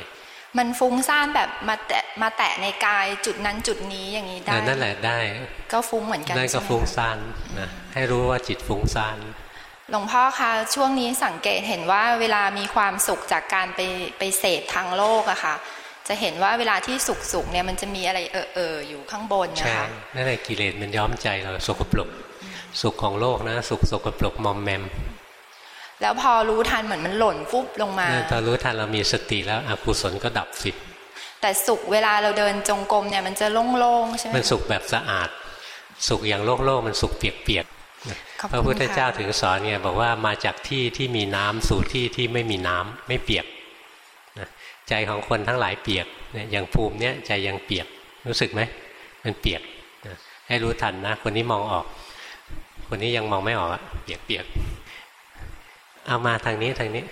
มันฟุ้งซ่านแบบมาแตะมาแตะในกายจุดนั้นจุดนี้อย่างนี้ได้นั่นแหละได้ ก็ฟุ้งเหมือนกันนั่นก็ฟุ้งซ่านนะให้รู้ว่าจิตฟุ้งซ่านหลวงพ่อคะช่วงนี้สังเกตเห็นว่าเวลามีความสุขจากการไปไปเสพทางโลกอะค่ะ จะเห็นว่าเวลาที่สุขสุขเนี่ยมันจะมีอะไรเออเอออยู่ข้างบนนะคะนั่นแหละกิเลสมันย้อมใจเราสกปรกสุขของโลกนะสุขสกปรกมอมแมม แล้วพอรู้ทันเหมือนมันหล่นฟุบลงมาตอนรู้ทันเรามีสติแล้วอกุศลก็ดับสิแต่สุขเวลาเราเดินจงกรมเนี่ยมันจะโล่งๆใช่ไหมมันสุขแบบสะอาด สุขอย่างโลกโลกมันสุขเปียกๆพระพุทธเจ้าถึงสอนเนี่ยบอกว่ามาจากที่ที่มีน้ำสู่ที่ที่ไม่มีน้ำไม่เปียก ใจของคนทั้งหลายเปียกเนี่ยอย่างภูมิเนี่ยใจยังเปียกรู้สึกไหมมันเปียกให้รู้ทันนะ คนนี้มองออก คนนี้ยังมองไม่ออกอะเปียกเปียกเอามาทางนี้ทางนี้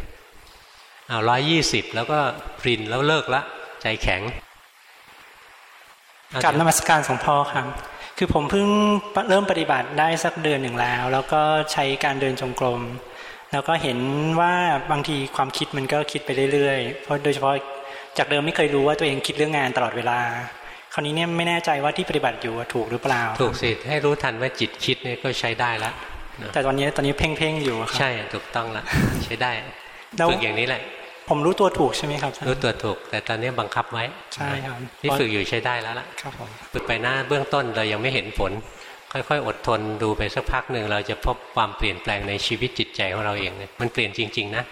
เอาร้อยยี่สิบแล้วก็ปรินแล้วเลิกละ ใจแข็งกับนมัสการของพ่อครับคือผมเพิ่งเริ่มปฏิบัติได้สักเดือนหนึ่งแล้ว แล้วก็ใช้การเดินจงกรม แล้วก็เห็นว่าบางทีความคิดมันก็คิดไปเรื่อยๆ เพราะโดยเฉพาะจากเดิมไม่เคยรู้ว่าตัวเองคิดเรื่องงานตลอดเวลา คราวนี้เนี่ยไม่แน่ใจว่าที่ปฏิบัติอยู่ถูกหรือเปล่า ถูกสิให้รู้ทันว่าจิตคิดเนี่ยก็ใช้ได้แล้วแต่ตอนนี้ตอนนี้เพ่งเพ่งอยู่ครับใช่ถูกต้องละใช้ได้ฝึกอย่างนี้แหละ ผมรู้ตัวถูกใช่ไหมครับ รู้ตัวถูก แต่ตอนนี้บังคับไว้ใช่ครับที่ฝึกอยู่ใช้ได้แล้วล่ะครับผมฝึกไปหน้าเบื้องต้นเรายังไม่เห็นผล ค่อยๆ อดทนดูไปสักพักหนึ่งเราจะพบความเปลี่ยนแปลงในชีวิตจิตใจของเราเองเลยมันเปลี่ยนจริง ๆ นะ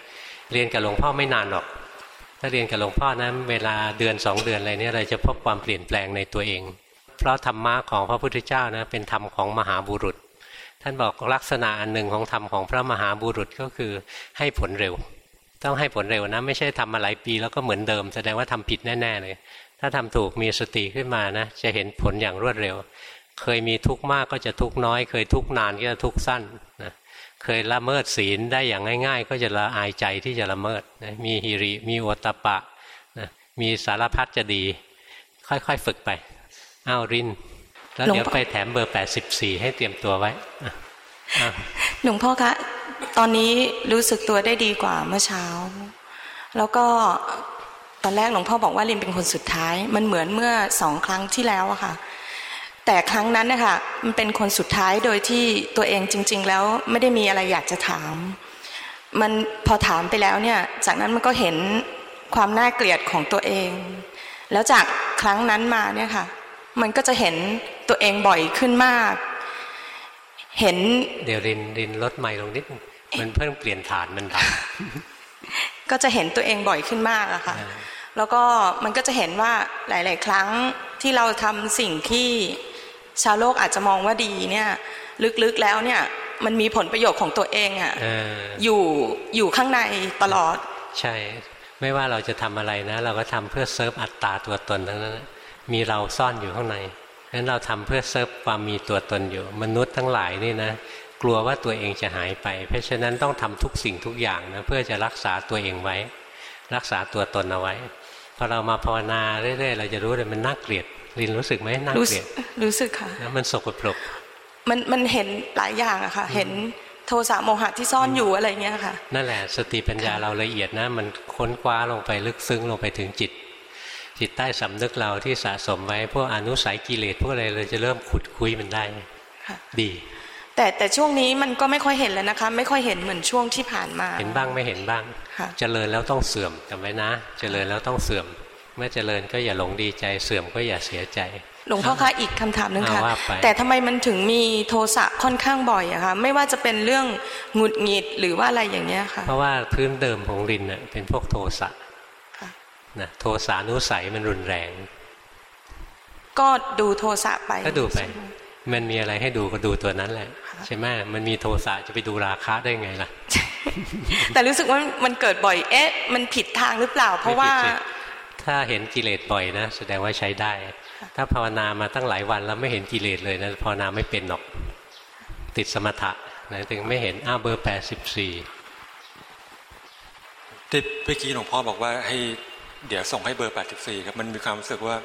เรียนกับหลวงพ่อไม่นานหรอก ถ้าเรียนกับหลวงพ่อนะเวลาเดือนสองเดือนอะไรเนี่ยเราจะพบความเปลี่ยนแปลงในตัวเอง เพราะธรรมะของพระพุทธเจ้านะเป็นธรรมของมหาบุรุษ ท่านบอกลักษณะอันหนึ่งของธรรมของพระมหาบุรุษก็คือให้ผลเร็ว ต้องให้ผลเร็วนะไม่ใช่ทำมาหลายปีแล้วก็เหมือนเดิม แสดงว่าทำผิดแน่ๆเลยถ้าทำถูกมีสติขึ้นมานะจะเห็นผลอย่างรวดเร็ว เคยมีทุกข์มากก็จะทุกข์น้อย เคยทุกข์นานก็จะทุกข์สั้นนะเคยละเมิดศีลได้อย่างง่าย ๆ ก็จะละอายใจที่จะละเมิดนะมีฮิริมีโอตปะนะมีสารพัดจะดี ค่อยๆฝึกไปอ้าวรินแล้วเดี๋ยวไปแถมเบอร์แปดสิบสี่ให้เตรียมตัวไว้หลวงพ่อคะตอนนี้รู้สึกตัวได้ดีกว่าเมื่อเช้า แล้วก็ตอนแรกหลวงพ่อบอกว่าลินเป็นคนสุดท้าย มันเหมือนเมื่อสองครั้งที่แล้วอะค่ะ แต่ครั้งนั้นนะคะมันเป็นคนสุดท้ายโดยที่ตัวเองจริง ๆ แล้วไม่ได้มีอะไรอยากจะถาม มันพอถามไปแล้วเนี่ย จากนั้นมันก็เห็นความน่าเกลียดของตัวเอง แล้วจากครั้งนั้นมาเนี่ยค่ะ มันก็จะเห็นตัวเองบ่อยขึ้นมาก เห็น เดี๋ยวรินรินลดใหม่ลงนิดมันเพิ่มเปลี่ยนฐานมันดังก็จะเห็นตัวเองบ่อยขึ้นมากอะค่ะ แล้วก็มันก็จะเห็นว่าหลาย ๆ ครั้งที่เราทำสิ่งที่ ชาวโลกอาจจะมองว่าดีเนี่ย ลึกๆแล้วเนี่ย มันมีผลประโยชน์ของตัวเองอะ่ะอยู่อยู่ข้างในตลอด ใช่ ไม่ว่าเราจะทำอะไรนะ เราก็ทำเพื่อเซิร์ฟอัตตาตัวตนทั้งนั้นมีเราซ่อนอยู่ข้างในนั้นเราทำเพื่อเซิร์ฟความมีตัวตนอยู่ มนุษย์ทั้งหลายนี่นะ กลัวว่าตัวเองจะหายไป เพราะฉะนั้นต้องทำทุกสิ่งทุกอย่างนะเพื่อจะรักษาตัวเองไว้ รักษาตัวตนเอาไว้พอเรามาภาวนาเรื่อยๆ เราจะรู้เลยมันน่าเกลียด ลินรู้สึกไหมน่าเกลียดรู้สึกค่ะแล้วมันสกปรกมันมันเห็นหลายอย่างอะค่ะ เห็นโทสะโมหะที่ซ่อนอยู่อะไรเงี้ยค่ะ นั่นแหละสติปัญญาเราละเอียดนะ มันค้นคว้าลงไปลึกซึ้งลงไปถึงจิต จิตใต้สำนึกเราที่สะสมไว้ พวกอนุสัยกิเลสพวกอะไรเราจะเริ่มขุดคุยมันได้ค่ะดี แต่แต่ช่วงนี้มันก็ไม่ค่อยเห็นแล้วนะคะ ไม่ค่อยเห็นเหมือนช่วงที่ผ่านมา เห็นบ้างไม่เห็นบ้างค่ะเจริญแล้วต้องเสื่อมจำไว้นะ เจริญแล้วต้องเสื่อม เมื่อเจริญก็อย่าหลงดีใจเสื่อมก็อย่าเสียใจ หลวงพ่อคะอีกคำถามหนึ่งค่ะอ่าว่าไปแต่ทำไมมันถึงมีโทสะค่อนข้างบ่อยอะคะไม่ว่าจะเป็นเรื่องหงุดหงิดหรือว่าอะไรอย่างเงี้ยค่ะเพราะว่าพื้นเดิมของลินเน่ะเป็นพวกโทสะค่ะนะโทสานุสัยมันรุนแรง ก็ดูโทสะไปก็ดูไปมันมีอะไรให้ดูก็ดูตัวนั้นแหละ ใช่ไหมมันมีโทสะจะไปดูราคะได้ไงล่ะ แต่รู้สึกว่ามันเกิดบ่อย เอ๊ะ มันผิดทางหรือเปล่า เพราะว่าไม่ผิดสิ ถ้าเห็นกิเลสบ่อยนะ แสดงว่าใช้ได้ ถ้าภาวนามาตั้งหลายวันแล้วไม่เห็นกิเลสเลยนะภาวนาไม่เป็นหรอก ติดสมถะนะถึงไม่เห็นอ้าวเบอร์แปดสิบสี่ที่เมื่อกี้หลวงพ่อบอกว่าให้เดี๋ยวส่งให้เบอร์84ครับมันมีความรู้สึกว่า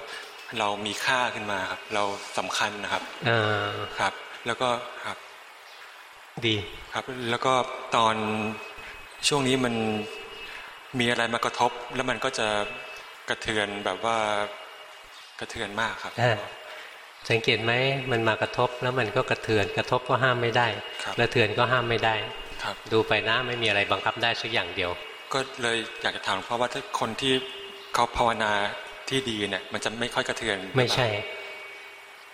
เรามีค่าขึ้นมาครับ เราสำคัญนะครับอ่าครับ แล้วก็ครับดีครับ แล้วก็ตอนช่วงนี้มันมีอะไรมากระทบ แล้วมันก็จะ กระเทือนแบบว่ากระเทือนมากครับอ่าสังเกตไหมมันมากระทบแล้วมันก็กระเทือนกระทบก็ห้ามไม่ได้ครับกระเทือนก็ห้ามไม่ได้ครับดูไปนะไม่มีอะไรบังคับได้สักอย่างเดียว ก็เลยอยากจะถามหลวงพ่อว่าถ้าคนที่เขาภาวนาที่ดีเนี่ย มันจะไม่ค่อยกระเทือน ไม่ใช่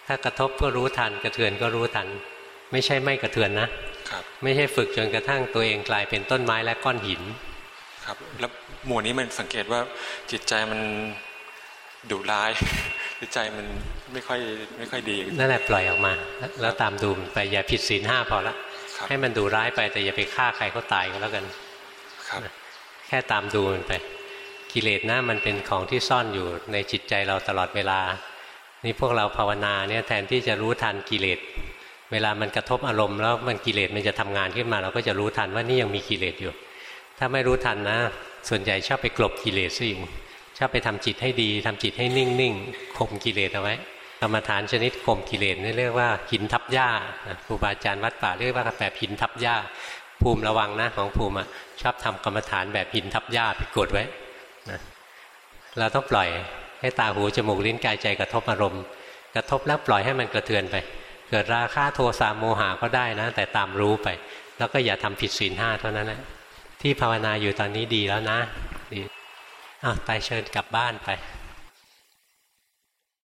ถ้ากระทบก็รู้ทันกระเทือนก็รู้ทัน ไม่ใช่ไม่กระเทือนนะครับ ไม่ใช่ฝึกจนกระทั่งตัวเองกลายเป็นต้นไม้และก้อนหิน ครับ แล้ว หมู่นี้มันสังเกตว่าจิตใจมันดุร้าย จิตใจมันไม่ค่อยไม่ค่อยดี นั่นแหละปล่อยออกมา แล้วตามดูมันไปอย่าผิดศีลห้าพอละครับให้มันดูร้ายไปแต่อย่าไปฆ่าใครเขาตายก็แล้วกันครับแค่ตามดูมันไปกิเลสนะมันเป็นของที่ซ่อนอยู่ในจิตใจเราตลอดเวลา นี่พวกเราภาวนาเนี่ยแทนที่จะรู้ทันกิเลสเวลามันกระทบอารมณ์แล้วมันกิเลสมันจะทำงานขึ้นมา เราก็จะรู้ทันว่านี่ยังมีกิเลสอยู่ ถ้าไม่รู้ทันนะ ส่วนใหญ่ชอบไปกลบกิเลสซะอีกชอบไปทำจิตให้ดีทำจิตให้นิ่งๆข่มกิเลสเอาไว้กรรมฐานชนิดข่มกิเลสนี่เรียกว่าหินทับหญ้าครูบาอาจารย์วัดป่าเรียกว่าแบบหินทับหญ้าภูมิระวังนะของภูมิชอบทำกรรมฐานแบบหินทับหญ้าไปกดไว้นะเราต้องปล่อยให้ตาหูจมูกลิ้นกายใจกระทบอารมณ์ กระทบแล้วปล่อยให้มันกระเทือนไป เกิดราคะโทสะโมหะก็ได้นะ แต่ตามรู้ไป แล้วก็อย่าทำผิดศีลห้าเท่านั้นแหละ ที่ภาวนาอยู่ตอนนี้ดีแล้วนะดีอ้าวไปเชิญกลับบ้านไป